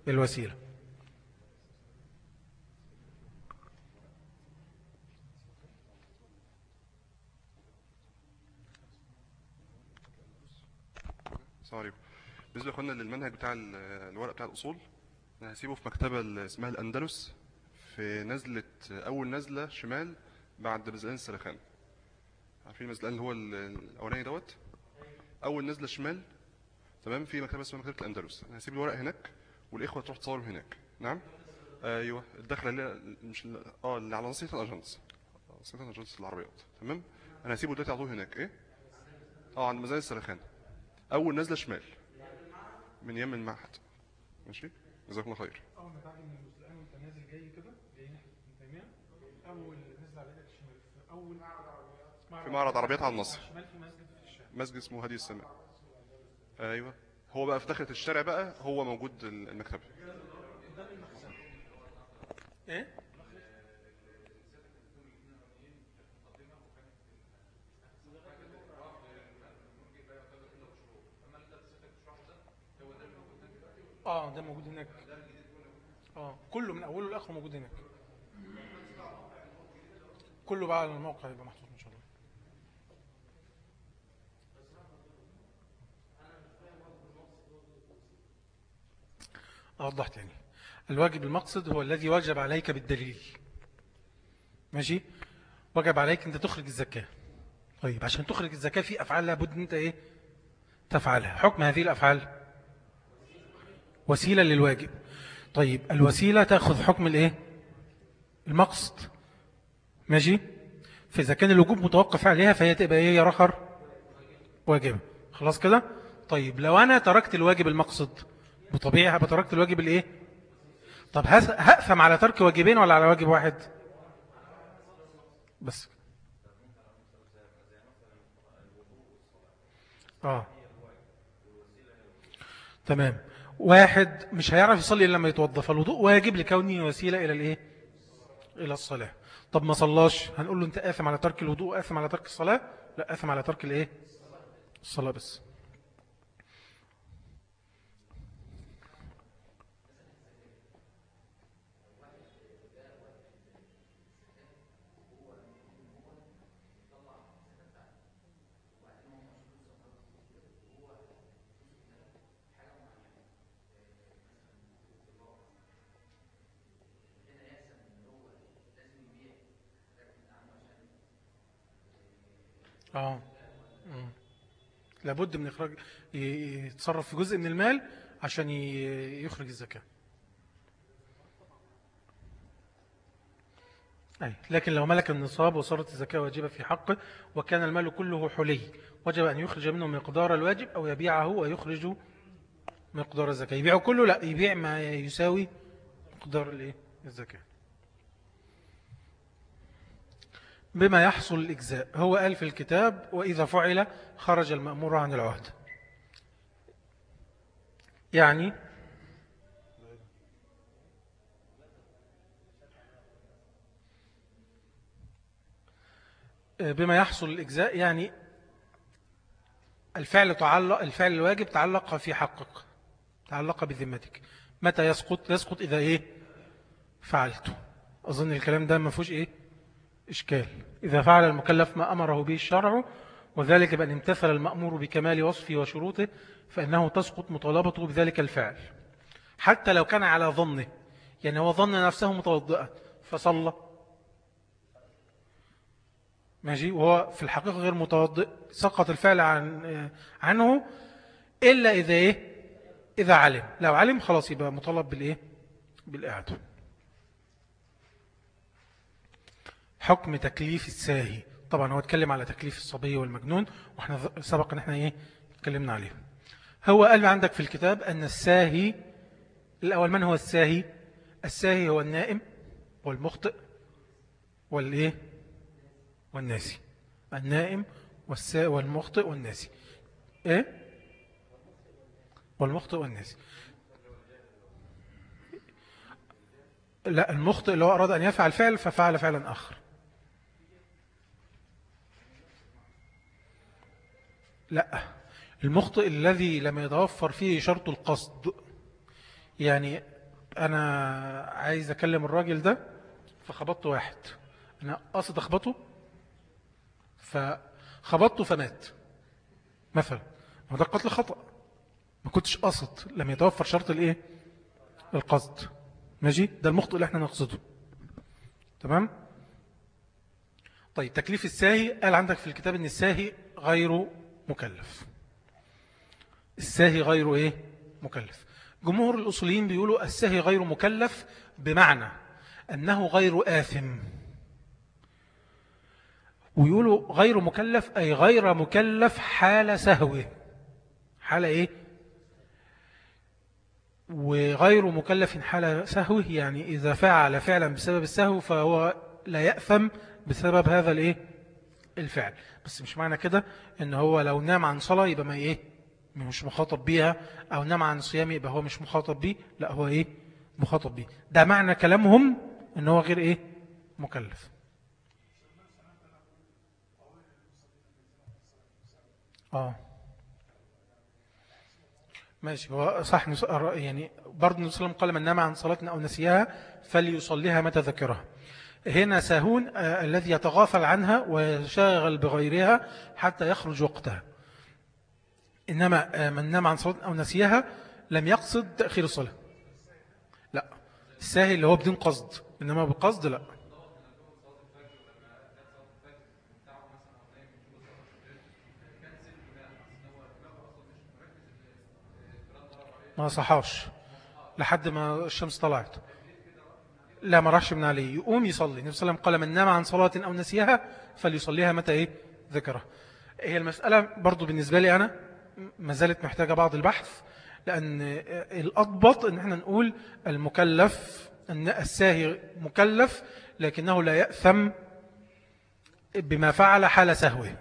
الوسيلة. بالنسبة لاخواننا للمنهج بتاع ال- الورق بتاع الأصول أنا هسيبه في مكتبة اسمها الأندلس في نزلة أول نزلة شمال بعد مزلان السلخان. عارفين المزلان اللي هو ال- الأولاني دوت؟ أول نزلة شمال تمام؟ في مكتبة اسمها مكتبة الأندلس. أنا هسيب الورق هناك والإخوة تروح تصوروا هناك. نعم؟ أيوه. الدخلة اللي مش آه اللي على نصيحه الأجنس. نصيحه الأجنس العربيات. تمام؟ أنا هسيبه دلوقتي على طول هناك. إيه؟ آه عند مزلان السلخان أول نزلة شمال. من يم المعهد. ماشي؟ جزاكم الله خير. من المزلقان وأنت نازل جاي كده جاي ناحية ابن تيمية أول نزل على الشمال. أول في معرض عربيات على النصر. مسجد اسمه هدي السماء. أيوه. هو بقى في دخلة الشارع بقى هو موجود المكتبة إيه؟ آه ده موجود هناك. آه كله من أوله لآخره موجود هناك. كله بقى على الموقع يبقى محطوط. أوضح تاني. الواجب المقصد هو الذي وجب عليك بالدليل. ماشي؟ وجب عليك انت تخرج الزكاة. طيب عشان تخرج الزكاة في أفعال لابد أن أنت إيه؟ تفعلها. حكم هذه الأفعال؟ وسيلة للواجب. طيب الوسيلة تأخذ حكم الإيه؟ المقصد. ماشي؟ فإذا كان الوجوب متوقف عليها فهي تبقى إيه؟ يا رخر؟ واجبة. خلاص كده؟ طيب لو أنا تركت الواجب المقصد بطبيعي هبقى تركت الواجب الايه طب هأثم على ترك واجبين ولا على واجب واحد؟ بس. آه. تمام. واحد مش هيعرف يصلي إلا لما يتوضى فالوضوء واجب لكونه وسيلة إلى الإيه؟ إلى الصلاة. طب ما صلاش. هنقول له أنت آثم على ترك الوضوء آثم على ترك الصلاة؟ لا آثم على ترك الإيه؟ الصلاة بس. آه. لابد من إخراج يتصرف في جزء من المال عشان يخرج الزكاة أي. لكن لو ملك النصاب وصارت الزكاة واجبة في حقه وكان المال كله حلي وجب أن يخرج منه مقدار الواجب أو يبيعه ويخرج مقدار الزكاة يبيعه كله لا يبيع ما يساوي مقدار؟ الزكاة بما يحصل الإجزاء. هو قال في الكتاب وإذا فعل خرج المأمور عن العهد. يعني بما يحصل الإجزاء يعني الفعل تعلق الفعل الواجب تعلق في حقك تعلق بذمتك. متى يسقط؟ يسقط إذا إيه؟ فعلته. أظن الكلام ده ما فيهوش إيه؟ إشكال. إذا فعل المكلف ما أمره به الشرع وذلك بأن امتثل المأمور بكمال وصفه وشروطه فإنه تسقط مطالبته بذلك الفعل. حتى لو كان على ظنه يعني هو ظن نفسه متوضئا فصلى. ماشي؟ وهو في الحقيقة غير متوضئ سقط الفعل عن عنه إلا إذا إيه؟ إذا علم. لو علم خلاص يبقى مطالب بالإيه؟ بالإعادة. حكم تكليف الساهي. طبعا هو اتكلم على تكليف الصبي والمجنون وإحنا سبق إن إحنا إيه اتكلمنا عليه. هو قال عندك في الكتاب أن الساهي الأول من هو الساهي؟ الساهي هو النائم والمخطئ والإيه؟ والناسي. النائم والسا والمخطئ والناسي. إيه؟ والمخطئ والناسي. لا المخطئ اللي هو أراد أن يفعل فعل ففعل فعلا آخر. لا. المخطئ الذي لم يتوفر فيه شرط القصد. يعني أنا عايز أكلم الراجل ده فخبطت واحد. أنا قصد أخبطه فخبطته فمات. مثلا ما ده قتل خطأ. ما كنتش قصد لم يتوفر شرط الإيه؟ القصد. ماشي؟ ده المخطئ اللي إحنا نقصده. تمام؟ طيب تكليف الساهي قال عندك في الكتاب إن الساهي غير مكلف. الساهي غير إيه؟ مكلف. جمهور الأصوليين بيقولوا الساهي غير مكلف بمعنى أنه غير آثم. ويقولوا غير مكلف أي غير مكلف حال سهوه حال إيه؟ وغير مكلف حال سهوه يعني إذا فعل فعلا بسبب السهو فهو لا يأثم بسبب هذا الإيه؟ الفعل. بس مش معنى كده إن هو لو نام عن صلاة يبقى ما إيه؟ مش مخاطب بيها. أو نام عن صيام يبقى هو مش مخاطب بيه. لا هو إيه؟ مخاطب بيه. ده معنى كلامهم إن هو غير إيه؟ مكلف. آه. ماشي. هو صح يعني برضه النبي صلى الله عليه وسلم قال من نام عن صلاة أو نسيها فليصليها متى ذكرها هنا ساهون آه الذي يتغافل عنها ويشاغل بغيرها حتى يخرج وقتها. إنما آه من نام عن صلاة أو نسيها لم يقصد تأخير الصلاة. لا. الساهي اللي هو بدون قصد. إنما بقصد لا. ما صحاش. لحد ما الشمس طلعت. لا ما راحش من عليه. يقوم يصلي. النبي صلى الله عليه وسلم قال من نام عن صلاة أو نسيها فليصليها متى إيه؟ ذكرها هي المسألة برضو بالنسبة لي أنا ما زالت محتاجة بعض البحث لأن الأضبط أن إحنا نقول المكلف أن الساهي مكلف لكنه لا يأثم بما فعل حال سهوه.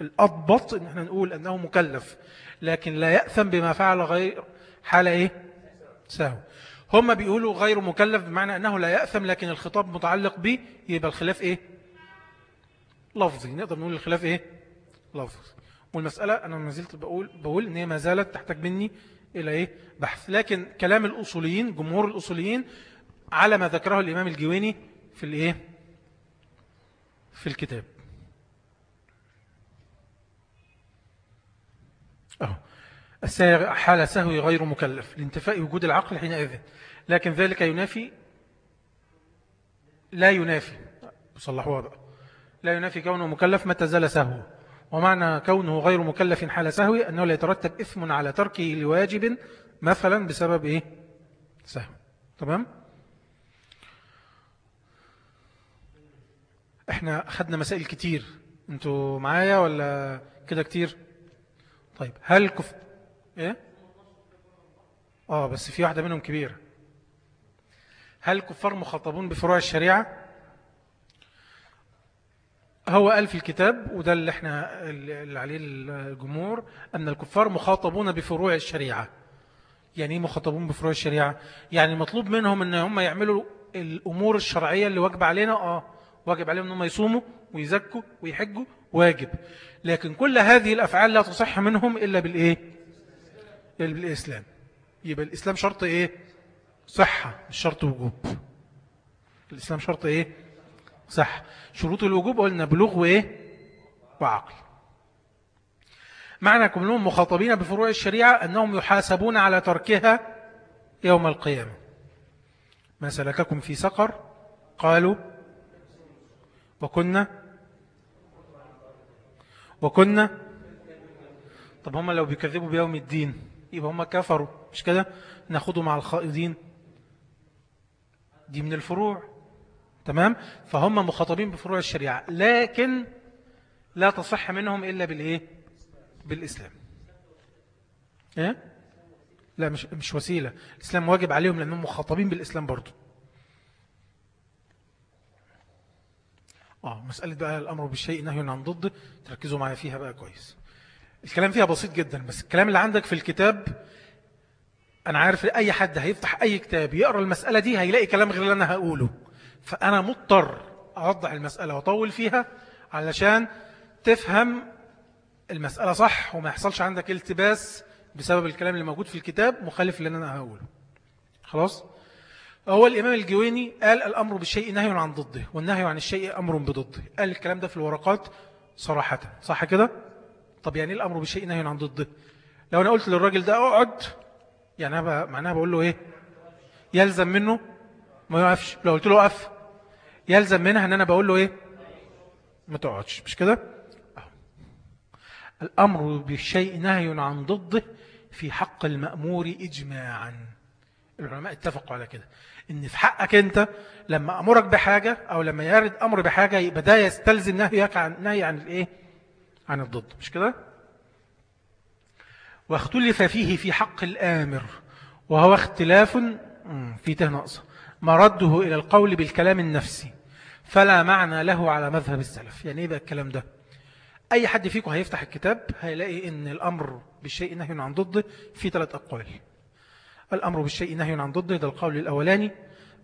الأضبط أن إحنا نقول أنه مكلف لكن لا يأثم بما فعل غير حال إيه؟ سهو. هم بيقولوا غير مكلف بمعنى أنه لا يأثم لكن الخطاب متعلق به يبقى الخلاف إيه؟ لفظي. نقدر نقول الخلاف إيه؟ لفظي. والمسألة أنا ما زلت بقول, بقول أن هي ما زالت تحتاج مني إلى إيه؟ بحث. لكن كلام الأصوليين جمهور الأصوليين على ما ذكره الإمام الجويني في الإيه؟ في الكتاب. أهو. حال سهو غير مكلف لانتفاء وجود العقل حينئذ. لكن ذلك ينافي لا ينافي. صلحوها بقى لا ينافي كونه مكلف متى زال سهو ومعنى كونه غير مكلف حال سهو أنه لا يترتب إثم على تركه لواجب مثلا بسبب إيه؟ سهو. تمام؟ إحنا أخذنا مسائل كتير. أنتوا معايا ولا كده كتير؟ طيب هل كف إيه؟ آه بس في واحدة منهم كبيرة. هل الكفار مخاطبون بفروع الشريعة؟ هو قال في الكتاب وده اللي إحنا اللي عليه الجمهور أن الكفار مخاطبون بفروع الشريعة. يعني إيه مخاطبون بفروع الشريعة؟ يعني مطلوب منهم إن هم يعملوا الأمور الشرعية اللي واجب علينا. آه واجب عليهم انهم يصوموا ويزكوا ويحجوا واجب. لكن كل هذه الأفعال لا تصح منهم إلا بالإيه؟ بالإسلام يبقى الإسلام شرط إيه؟ صحة مش شرط وجوب. الإسلام شرط إيه؟ صح شروط الوجوب قلنا بلوغ وإيه؟ وعقل. معنى كلهم مخاطبين بفروع الشريعة أنهم يحاسبون على تركها يوم القيامة. ما سلككم في سقر؟ قالوا وكنا وكنا. طب هم لو بيكذبوا بيوم الدين يبقى هم كفروا. مش كده؟ ناخده مع الخائضين. دي من الفروع. تمام؟ فهم مخاطبين بفروع الشريعة. لكن لا تصح منهم إلا بالإيه؟ بالإسلام. إيه؟ لا مش, مش وسيلة. الإسلام واجب عليهم لأنهم مخاطبين بالإسلام برضو. آه مسألة بقى الأمر بالشيء نهي عن ضده تركزوا معايا فيها بقى كويس. الكلام فيها بسيط جدا بس الكلام اللي عندك في الكتاب أنا عارف أي حد هيفتح أي كتاب يقرأ المسألة دي هيلاقي كلام غير اللي أنا هقوله. فأنا مضطر أوضح المسألة وأطول فيها علشان تفهم المسألة صح وما يحصلش عندك التباس بسبب الكلام اللي موجود في الكتاب مخالف اللي أنا هقوله. خلاص؟ هو الإمام الجويني قال الأمر بالشيء نهي عن ضده والنهي عن الشيء أمر بضده. قال الكلام ده في الورقات صراحة. صح كده؟ طب يعني إيه الأمر بالشيء نهي عن ضده؟ لو أنا قلت للراجل ده اقعد يعني أنا معناها بقول له إيه؟ يلزم منه ما يقفش. لو قلت له أقف يلزم منها أن أنا بقول له إيه؟ ما تقعدش. مش كده. الأمر بالشيء نهي عن ضده في حق المأمور إجماعا. العلماء اتفقوا على كده. إن في حقك أنت لما أمرك بحاجة أو لما يرد أمر بحاجة يبقى ده يستلزم نهيك عن نهي عن الإيه؟ عن الضد مش كده؟ واختلف فيه في حق الآمر وهو اختلاف في ته ناقصه مرده إلى القول بالكلام النفسي فلا معنى له على مذهب السلف. يعني إيه بقى الكلام ده؟ أي حد فيكم هيفتح الكتاب هيلاقي إن الأمر بالشيء نهي عن ضده في ثلاث أقوال. الأمر بالشيء نهي عن ضده ده القول الأولاني.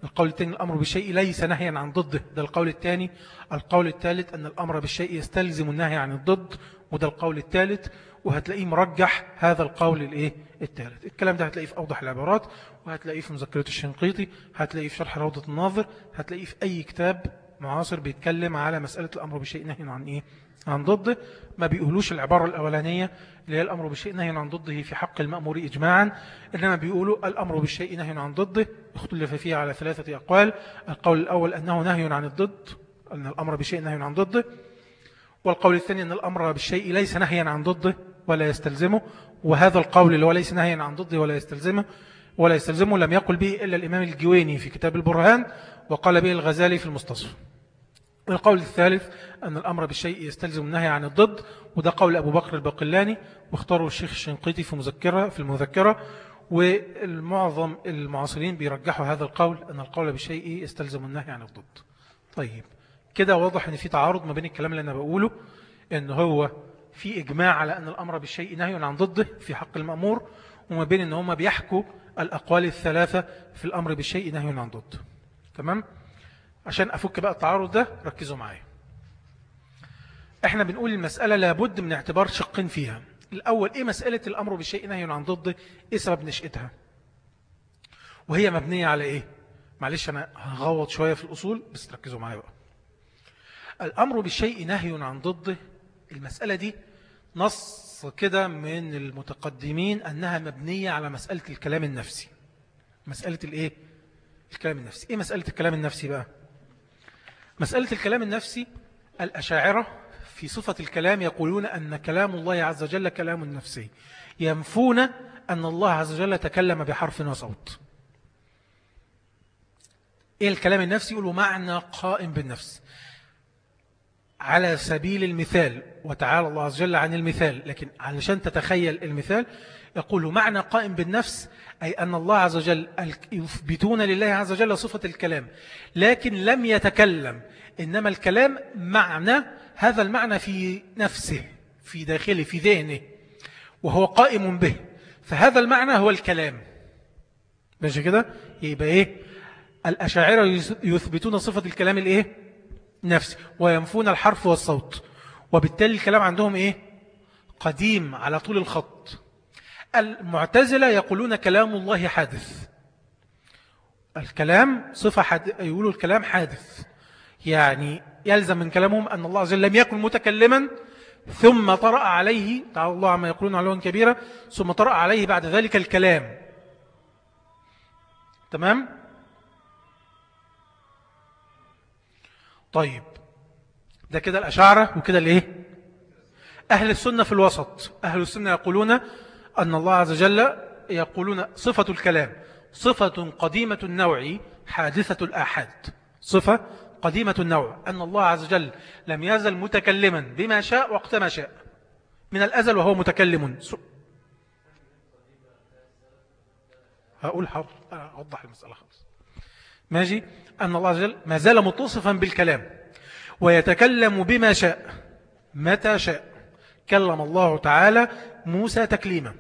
القول الثاني الأمر بالشيء ليس نهيا عن ضده. ده القول الثاني القول الثالث أن الأمر بالشيء يستلزم النهي عن الضد وده القول الثالث وهتلاقيه مرجح هذا القول الإيه؟ الثالث الكلام ده هتلاقيه في أوضح العبارات وهتلاقيه في مذكرة الشنقيطي هتلاقيه في شرح روضة الناظر هتلاقيه في أي كتاب معاصر بيتكلم على مسألة الأمر بالشيء نهي عن إيه؟ عن ضده ما بيقولوش العبارة الأولانية اللي هي الأمر بالشيء نهي عن ضده في حق المأمور إجماعا إنما بيقولوا الأمر بالشيء نهي عن ضده اختلف فيه على ثلاثة أقوال. القول الأول أنه نهي عن الضد أن الأمر بالشيء نهي عن ضده. والقول الثاني أن الأمر بالشيء ليس نهيا عن ضده ولا يستلزمه. وهذا القول اللي هو ليس نهيا عن ضده ولا يستلزمه ولا يستلزمه لم يقل به إلا الإمام الجويني في كتاب البرهان وقال به الغزالي في المستصف. والقول الثالث أن الأمر بالشيء يستلزم النهي عن الضد وده قول أبو بكر الباقلاني واختاروا الشيخ الشنقيطي في مذكرة في المذكرة والمعظم المعاصرين بيرجحوا هذا القول أن القول بالشيء يستلزم النهي عن الضد طيب كده واضح أن في تعارض ما بين الكلام اللي أنا بقوله أن هو في إجماع على أن الأمر بالشيء نهي عن ضده في حق المأمور وما بين أن هم بيحكوا الأقوال الثلاثة في الأمر بالشيء نهي عن ضده تمام؟ عشان أفك بقى التعارض ده ركزوا معايا. إحنا بنقول المسألة لابد من اعتبار شقين فيها. الأول إيه مسألة الأمر بالشيء نهي عن ضده إيه سبب نشأتها؟ وهي مبنية على إيه؟ معلش أنا هغوط شوية في الأصول بس تركزوا معايا بقى. الأمر بالشيء نهي عن ضده المسألة دي نص كده من المتقدمين أنها مبنية على مسألة الكلام النفسي. مسألة الإيه؟ الكلام النفسي. إيه مسألة الكلام النفسي بقى؟ مسألة الكلام النفسي الأشاعرة في صفة الكلام يقولون أن كلام الله عز وجل كلام نفسي. ينفون أن الله عز وجل تكلم بحرف وصوت. إيه الكلام النفسي؟ يقولوا معنى قائم بالنفس. على سبيل المثال وتعالى الله عز وجل عن المثال لكن علشان تتخيل المثال يقول معنى قائم بالنفس أي أن الله عز وجل يثبتون لله عز وجل صفة الكلام. لكن لم يتكلم. إنما الكلام معنى هذا المعنى في نفسه في داخله في ذهنه وهو قائم به. فهذا المعنى هو الكلام. ماشي كده؟ يبقى إيه؟ الأشاعرة يثبتون صفة الكلام الإيه؟ نفسي وينفون الحرف والصوت. وبالتالي الكلام عندهم إيه؟ قديم على طول الخط. المعتزلة يقولون كلام الله حادث. الكلام صفة حد... يقولوا الكلام حادث. يعني يلزم من كلامهم أن الله عز وجل لم يكن متكلما ثم طرأ عليه تعالى الله عما يقولون علوا كبيرا ثم طرأ عليه بعد ذلك الكلام. تمام؟ طيب. ده كده الأشاعرة وكده الإيه؟ أهل السنة في الوسط. أهل السنة يقولون أن الله عز وجل يقولون صفة الكلام صفة قديمة النوع حادثة الآحاد. صفة قديمة النوع أن الله عز وجل لم يزل متكلما بما شاء وقت ما شاء. من الأزل وهو متكلم. هقول أوضح المسألة خالص. ماشي؟ أن الله عز وجل ما زال متصفا بالكلام ويتكلم بما شاء متى شاء. كلم الله تعالى موسى تكليما.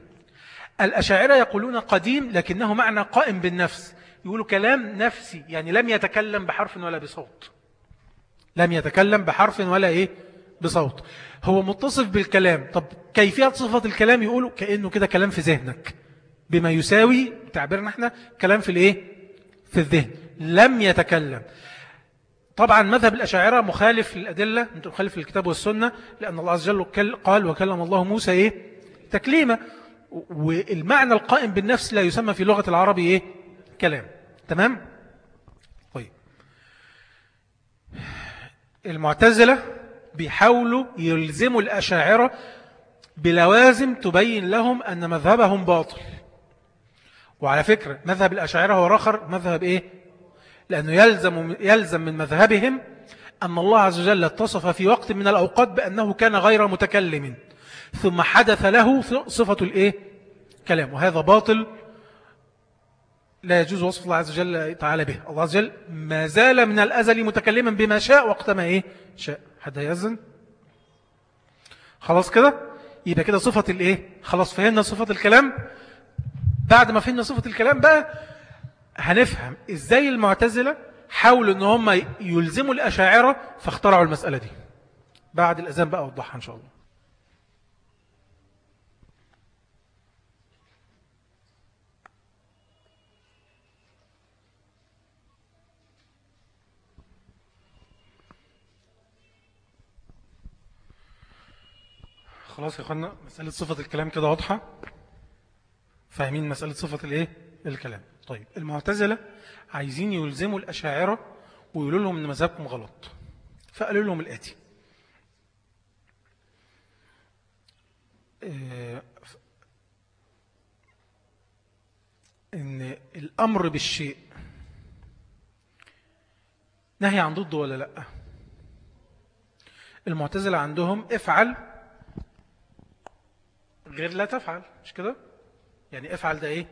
الأشاعرة يقولون قديم لكنه معنى قائم بالنفس. يقولوا كلام نفسي يعني لم يتكلم بحرف ولا بصوت. لم يتكلم بحرف ولا إيه؟ بصوت. هو متصف بالكلام. طب كيفية صفة الكلام؟ يقولوا كأنه كده كلام في ذهنك. بما يساوي تعبيرنا إحنا كلام في الإيه؟ في الذهن. لم يتكلم. طبعا مذهب الأشاعرة مخالف للأدلة مخالف للكتاب والسنة لأن الله عز وجل قال وكلم الله موسى إيه؟ تكليمة والمعنى القائم بالنفس لا يسمى في لغة العرب إيه؟ كلام. تمام؟ طيب. المعتزلة بيحاولوا يلزموا الأشاعرة بلوازم تبين لهم أن مذهبهم باطل. وعلى فكرة مذهب الأشاعرة هو رخر مذهب إيه؟ لأنه يلزم, يلزم من مذهبهم أن الله عز وجل اتصف في وقت من الأوقات بأنه كان غير متكلم. ثم حدث له صفة الإيه؟ كلام. وهذا باطل لا يجوز وصف الله عز وجل تعالى به. الله عز وجل ما زال من الأزل متكلما بما شاء وقت ما إيه؟ شاء. حد يأذن خلاص كده؟ يبقى كده صفة الإيه؟ خلاص فهمنا صفة الكلام. بعد ما فهمنا صفة الكلام بقى هنفهم إزاي المعتزلة حاولوا أن هم يلزموا الأشاعرة فاخترعوا المسألة دي. بعد الأذان بقى أوضحها إن شاء الله. خلاص يا إخوانا مسألة صفة الكلام كده واضحة؟ فاهمين مسألة صفة الإيه؟ الكلام. طيب المعتزلة عايزين يلزموا الأشاعرة ويقولوا لهم إن مذهبكم غلط. فقالوا لهم الآتي. آه، إن الأمر بالشيء نهي عن ضده ولا لأ؟ المعتزلة عندهم افعل غير لا تفعل مش كده؟ يعني افعل ده إيه؟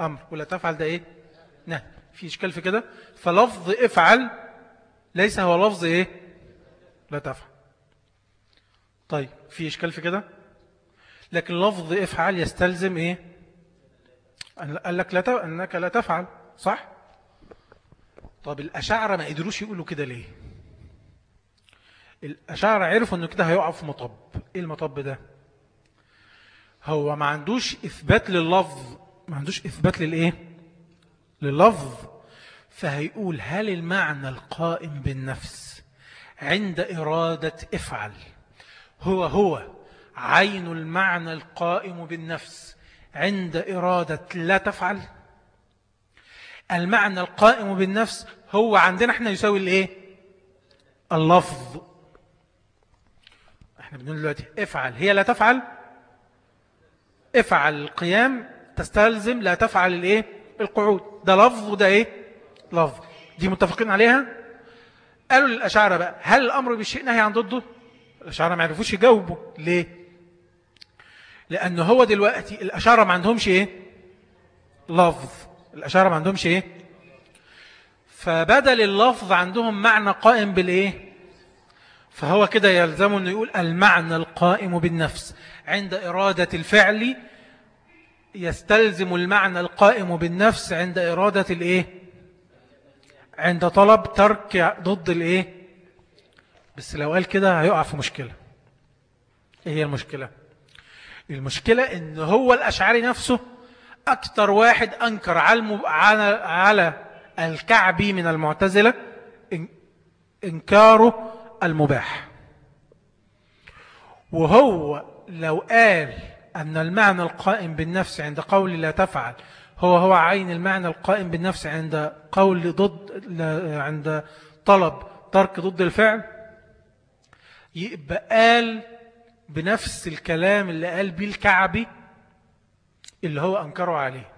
أمر ولا تفعل ده إيه؟ نهي. في إشكال في كده؟ فلفظ افعل ليس هو لفظ إيه؟ لا تفعل. طيب في إشكال في كده؟ لكن لفظ افعل يستلزم إيه؟ قال لك لا. أنك لا تفعل صح؟ طب الأشاعرة ما قدروش يقولوا كده ليه؟ الأشاعرة عرفوا انه كده هيقع في مطب. إيه المطب ده؟ هو ما عندوش إثبات لللفظ ما عندوش إثبات للإيه؟ لللفظ فهيقول هل المعنى القائم بالنفس عند إرادة افعل هو هو عين المعنى القائم بالنفس عند إرادة لا تفعل؟ المعنى القائم بالنفس هو عندنا إحنا يساوي الإيه؟ اللفظ. إحنا بنقول دلوقتي افعل هي لا تفعل؟ افعل القيام تستلزم لا تفعل الايه؟ القعود. ده لفظ وده إيه؟ لفظ. دي متفقين عليها؟ قالوا للأشاعرة بقى هل الأمر بالشيء نهي عن ضده؟ الأشاعرة ما عرفوش يجاوبوا. ليه؟ لأن هو دلوقتي الأشاعرة ما عندهمش إيه؟ لفظ. الأشاعرة ما عندهمش إيه؟ فبدل اللفظ عندهم معنى قائم بالايه؟ فهو كده يلزم أنه يقول المعنى القائم بالنفس. عند إرادة الفعل يستلزم المعنى القائم بالنفس عند إرادة الإيه؟ عند طلب ترك ضد الإيه؟ بس لو قال كده هيقع في مشكلة. إيه هي المشكلة؟ المشكلة إن هو الأشعري نفسه أكثر واحد أنكر على على الكعبي من المعتزلة إنكاره المباح. وهو لو قال أن المعنى القائم بالنفس عند قول لا تفعل هو هو عين المعنى القائم بالنفس عند قول ضد عند طلب ترك ضد الفعل يبقى قال بنفس الكلام اللي قال بيه الكعبي اللي هو أنكره عليه.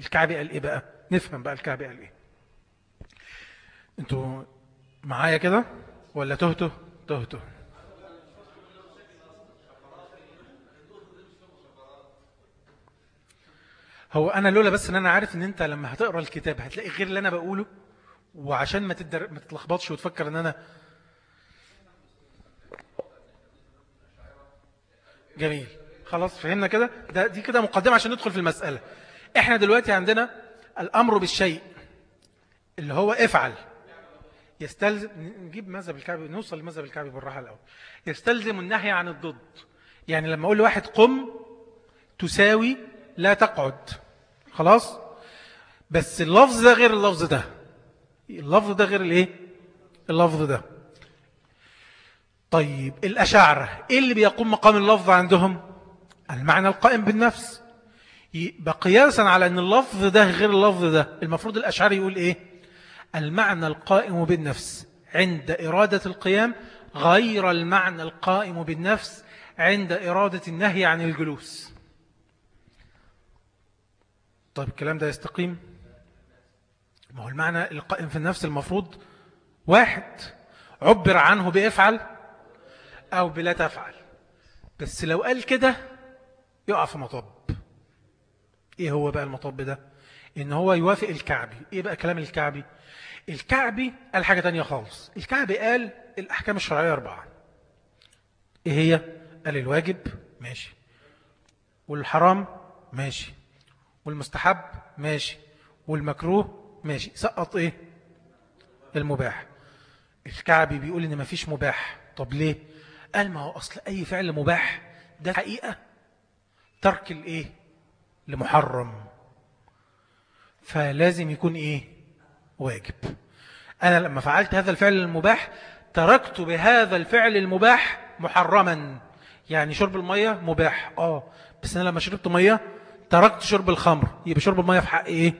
الكعبي قال إيه بقى؟ نفهم بقى الكعبي قال إيه. أنتوا معايا كده؟ ولا تهتوا تهتوا هو أنا لولا بس إن أنا عارف إن أنت لما هتقرأ الكتاب هتلاقي غير اللي أنا بقوله وعشان ما تدر... ما تتلخبطش وتفكر إن أنا جميل. خلاص فهمنا كده؟ ده دي كده مقدمة عشان ندخل في المسألة. إحنا دلوقتي عندنا الأمر بالشيء اللي هو افعل. يستلزم نجيب مذهب الكعبي نوصل لمذهب الكعبي بالراحة الأول. يستلزم النهي عن الضد. يعني لما أقول لواحد قم تساوي لا تقعد. خلاص؟ بس اللفظ ده غير اللفظ ده. اللفظ ده غير الإيه؟ اللفظ ده. طيب الأشاعرة. إيه اللي بيقوم مقام اللفظ عندهم؟ المعنى القائم بالنفس. يبقى قياسا على أن اللفظ ده غير اللفظ ده المفروض الأشعري يقول إيه؟ المعنى القائم بالنفس عند إرادة القيام غير المعنى القائم بالنفس عند إرادة النهي عن الجلوس. طيب الكلام ده يستقيم؟ ما هو المعنى القائم في النفس المفروض واحد عبر عنه بافعل أو بلا تفعل. بس لو قال كده يقع في مطب. إيه هو بقى المطب ده؟ إن هو يوافق الكعبي. إيه بقى كلام الكعبي؟ الكعبي قال حاجة تانية خالص. الكعبي قال الأحكام الشرعية أربعة. إيه هي؟ قال الواجب ماشي. والحرام ماشي. والمستحب ماشي. والمكروه ماشي. سقط إيه؟ المباح. الكعبي بيقول إن مفيش مباح. طب ليه؟ قال ما هو أصل أي فعل مباح ده حقيقة ترك الإيه؟ لمحرم. فلازم يكون إيه؟ واجب. أنا لما فعلت هذا الفعل المباح تركت بهذا الفعل المباح محرما. يعني شرب المية مباح. آه. بس أنا لما شربت مية تركت شرب الخمر. يبقى شرب المية في حق إيه؟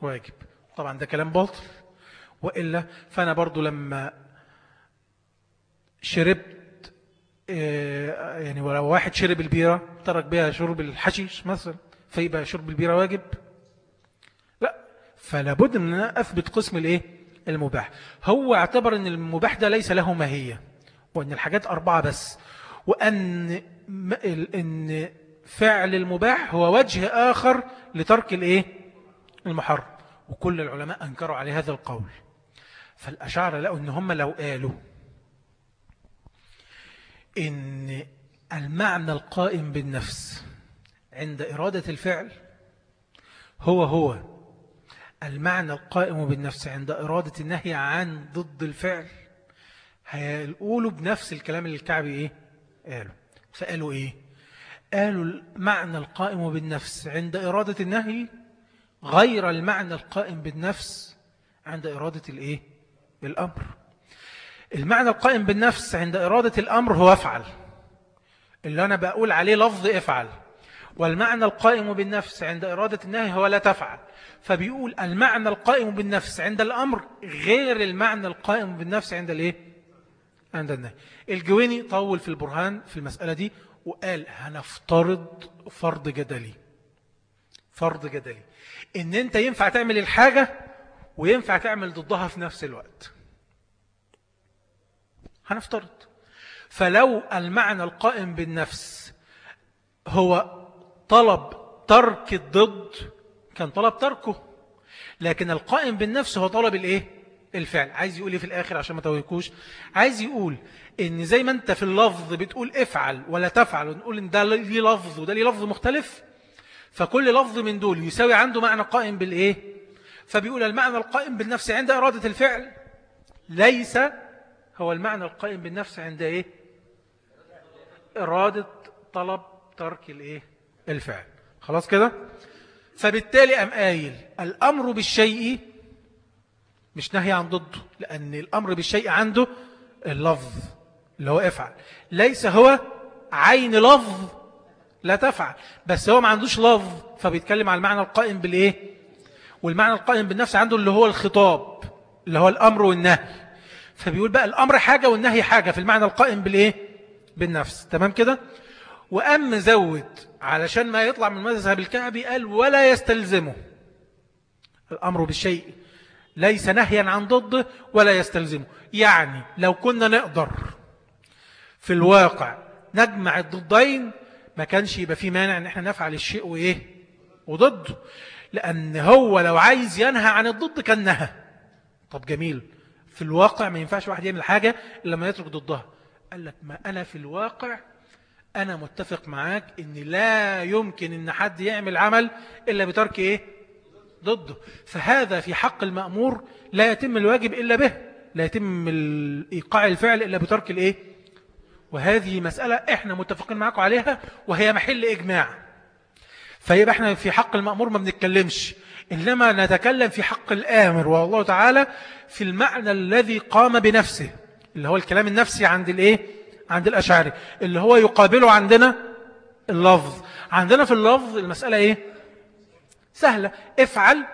واجب. طبعا ده كلام باطل. وإلا فأنا برضو لما شربت آه، يعني ولو واحد شرب البيرة ترك بها شرب الحشيش مثلا فيبقى شرب البيرة واجب. فلا بد من أن أثبت قسم الإيه؟ المباح. هو اعتبر أن المباح ده ليس له ماهية وأن الحاجات أربعة بس ال- إن فعل المباح هو وجه آخر لترك الإيه؟ المحرم. وكل العلماء أنكروا عليه هذا القول. فالأشعر لقوا أن هم لو قالوا إن المعنى القائم بالنفس عند إرادة الفعل هو هو المعنى القائم بالنفس عند إرادة النهي عن ضد الفعل هيقولوا بنفس الكلام اللي الكعبي إيه؟ قالوا فقالوا إيه؟ قالوا المعنى القائم بالنفس عند إرادة النهي غير المعنى القائم بالنفس عند إرادة الإيه؟ الأمر المعنى القائم بالنفس عند إرادة الأمر هو افعل اللي أنا بقول عليه لفظ افعل والمعنى القائم بالنفس عند إرادة النهي هو لا تفعل. فبيقول المعنى القائم بالنفس عند الأمر غير المعنى القائم بالنفس عند الإيه؟ عند النهي. الجويني طول في البرهان في المسألة دي وقال هنفترض فرض جدلي. فرض جدلي. إن أنت ينفع تعمل الحاجة وينفع تعمل ضدها في نفس الوقت. هنفترض. فلو المعنى القائم بالنفس هو طلب ترك الضد كان طلب تركه. لكن القائم بالنفس هو طلب الايه؟ الفعل. عايز يقول إيه في الآخر عشان ما توهكوش؟ عايز يقول إن زي ما أنت في اللفظ بتقول افعل ولا تفعل ونقول إن ده ليه لفظ وده ليه لفظ مختلف فكل لفظ من دول يساوي عنده معنى قائم بالإيه؟ فبيقول المعنى القائم بالنفس عند إرادة الفعل ليس هو المعنى القائم بالنفس عند إيه؟ إرادة طلب ترك الإيه؟ الفعل. خلاص كده؟ فبالتالي أم قايل الأمر بالشيء مش نهي عن ضده لأن الأمر بالشيء عنده اللفظ اللي هو افعل. ليس هو عين لفظ لا تفعل بس هو ما عندوش لفظ فبيتكلم على المعنى القائم بالإيه؟ والمعنى القائم بالنفس عنده اللي هو الخطاب اللي هو الأمر والنهي. فبيقول بقى الأمر حاجة والنهي حاجة في المعنى القائم بالإيه؟ بالنفس. تمام كده؟ وأم زود علشان ما يطلع من مذهب الكعبي قال ولا يستلزمه. الأمر بالشيء ليس نهيا عن ضده ولا يستلزمه. يعني لو كنا نقدر في الواقع نجمع الضدين ما كانش يبقى في مانع إن إحنا نفعل الشيء وإيه؟ وضده. لأن هو لو عايز ينهى عن الضد كان نهى. طب جميل. في الواقع ما ينفعش واحد يعمل حاجة إلا لما يترك ضدها. قال لك ما أنا في الواقع أنا متفق معاك إن لا يمكن إن حد يعمل عمل إلا بترك إيه؟ ضده. فهذا في حق المأمور لا يتم الواجب إلا به لا يتم إيقاع الفعل إلا بترك الإيه؟ وهذه مسألة إحنا متفقين معاكم عليها وهي محل إجماع. فيبقى إحنا في حق المأمور ما بنتكلمش. إنما نتكلم في حق الآمر والله تعالى في المعنى الذي قام بنفسه اللي هو الكلام النفسي عند الإيه؟ عند الأشعري اللي هو يقابله عندنا اللفظ. عندنا في اللفظ المسألة إيه؟ سهلة. افعل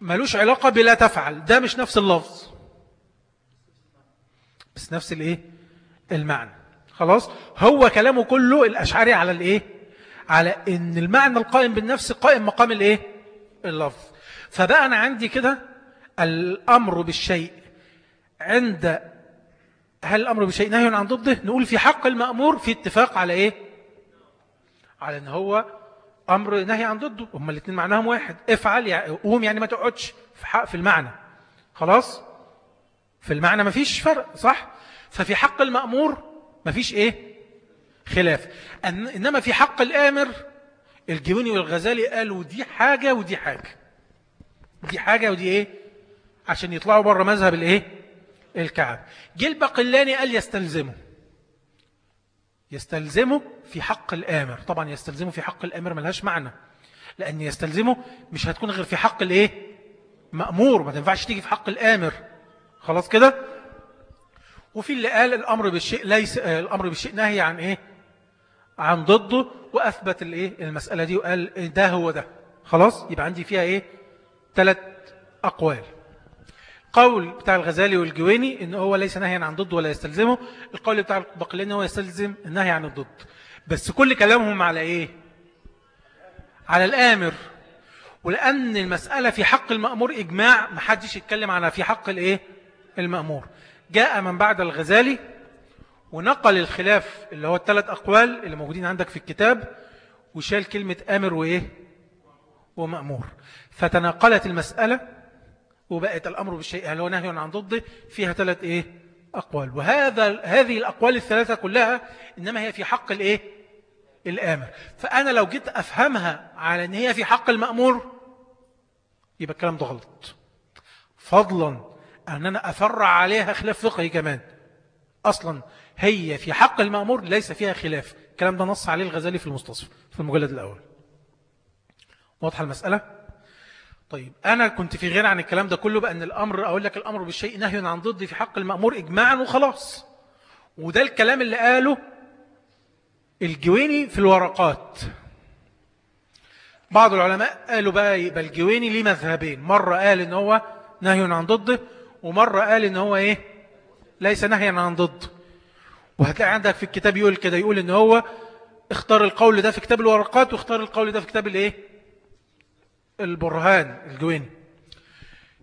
ملوش علاقة بلا تفعل. ده مش نفس اللفظ. بس نفس الإيه؟ المعنى. خلاص؟ هو كلامه كله الأشعري على الإيه؟ على إن المعنى القائم بالنفس قائم مقام الإيه؟ اللفظ. فبقى أنا عندي كده الأمر بالشيء عند هل الأمر بالشيء نهي عن ضده؟ نقول في حق المأمور في اتفاق على إيه؟ على إن هو أمر نهي عن ضده. هما الاثنين معناهم واحد. افعل قوم يعني ما تقعدش في حق في المعنى. خلاص؟ في المعنى مفيش فرق صح؟ ففي حق المأمور مفيش إيه؟ خلاف. أن إنما في حق الآمر الجويني والغزالي قالوا دي حاجة ودي حاجة. دي حاجة ودي إيه؟ عشان يطلعوا بره مذهب الإيه؟ الكعب. جه البقلاني قال يستلزمه. يستلزمه في حق الآمر. طبعا يستلزمه في حق الآمر ملهاش معنى. لأن يستلزمه مش هتكون غير في حق الإيه؟ مأمور. ما تنفعش تيجي في حق الآمر. خلاص كده؟ وفي اللي قال الأمر بالشيء ليس آه، الأمر بالشيء نهي عن إيه؟ عن ضده وأثبت الإيه؟ المسألة دي وقال ده هو ده. خلاص؟ يبقى عندي فيها إيه؟ ثلاث أقوال. قول بتاع الغزالي والجويني إن هو ليس نهيا عن ضد ولا يستلزمه القول بتاع البقلاني هو يستلزم النهي عن الضد. بس كل كلامهم على إيه؟ على الآمر. ولأن المسألة في حق المأمور إجماع محدش يتكلم على في حق الإيه؟ المأمور. جاء من بعد الغزالي ونقل الخلاف اللي هو الثلاث أقوال اللي موجودين عندك في الكتاب وشال كلمة آمر وإيه؟ ومأمور. فتناقلت المسألة وبقت الأمر بالشيء هل هو نهي عن ضده؟ فيها ثلاث إيه؟ أقوال. وهذا هذه الأقوال الثلاثة كلها إنما هي في حق الإيه؟ الآمر. فأنا لو جيت أفهمها على أن هي في حق المأمور يبقى الكلام ده غلط. فضلا أن أنا أفرع عليها خلاف فقهي كمان. أصلا هي في حق المأمور ليس فيها خلاف. الكلام ده نص عليه الغزالي في المستصف في المجلد الأول. واضحة المسألة؟ طيب أنا كنت في غير عن الكلام ده كله بأن الأمر أقول لك الأمر بالشيء نهي عن ضد في حق المأمور إجماعا وخلاص. وده الكلام اللي قاله الجويني في الورقات. بعض العلماء قالوا بقى يبقى الجويني ليه مذهبين. مرة قال إن هو نهي عن ضده ومرة قال إن هو إيه؟ ليس نهيا عن ضد. وهتلاقي عندك في الكتاب يقول كده يقول إن هو اختار القول ده في كتاب الورقات واختار القول ده في كتاب الإيه؟ البرهان الجويني.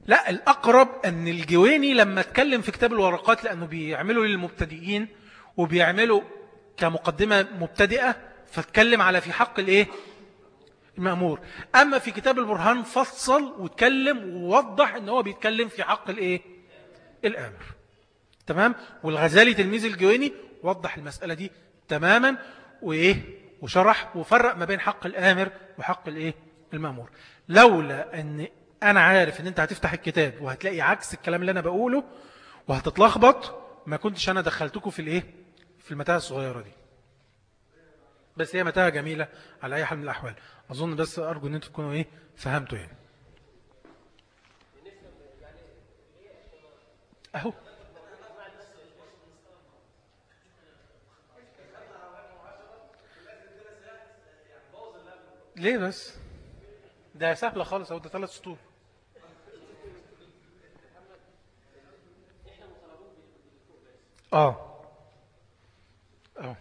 لا الأقرب أن الجويني لما اتكلم في كتاب الورقات لأنه بيعملوا للمبتدئين وبيعملوا كمقدمة مبتدئة فاتكلم على في حق الإيه؟ المأمور. أما في كتاب البرهان فصل واتكلم ووضح أنه هو بيتكلم في حق الإيه؟ الآمر. تمام؟ والغزالي تلميذ الجويني وضح المسألة دي تماما وإيه؟ وشرح وفرق ما بين حق الآمر وحق الإيه؟ المأمور. لولا أن أنا عارف أن أنت هتفتح الكتاب وهتلاقي عكس الكلام اللي أنا بقوله وهتتلخبط ما كنتش أنا دخلتكم في الإيه؟ في المتاهة الصغيرة دي. بس هي متاهة جميلة على أي حال من الأحوال. أظن بس أرجو أن أنتم تكونوا إيه؟ فهمتوا يعني. أهو. ليه بس؟ ده سهلة خالص أو ده ثلاث سطور. آه. آه.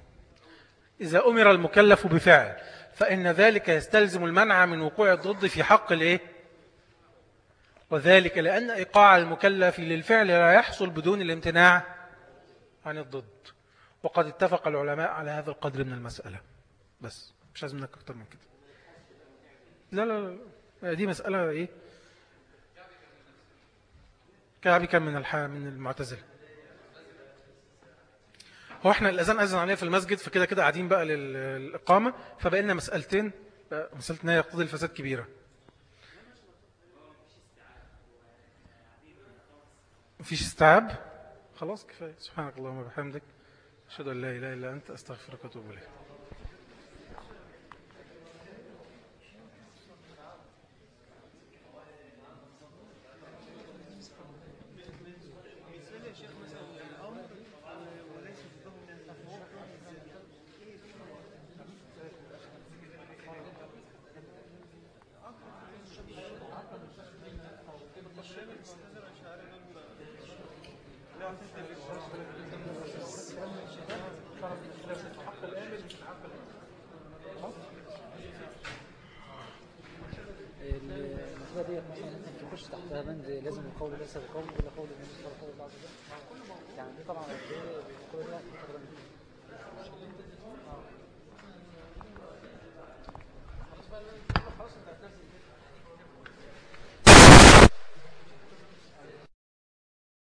إذا أمر المكلف بفعل فإن ذلك يستلزم المنع من وقوع الضد في حق الإيه؟ وذلك لأن إيقاع المكلف للفعل لا يحصل بدون الامتناع عن الضد. وقد اتفق العلماء على هذا القدر من المسألة. بس مش لازم منك أكتر من كده. لا لا لا دي مسألة إيه؟ كعبي كان من الح... من المعتزلة. هو إحنا الأذان أذن عليها في المسجد فكده كده قاعدين بقى لل- للإقامة فبقى لنا مسألتين بقى مسألة إن هي يقتضي الفساد كبيرة. مفيش استيعاب؟ خلاص كفاية. سبحانك اللهم وبحمدك أشهد أن لا إله إلا أنت أستغفرك وأتوب إليك.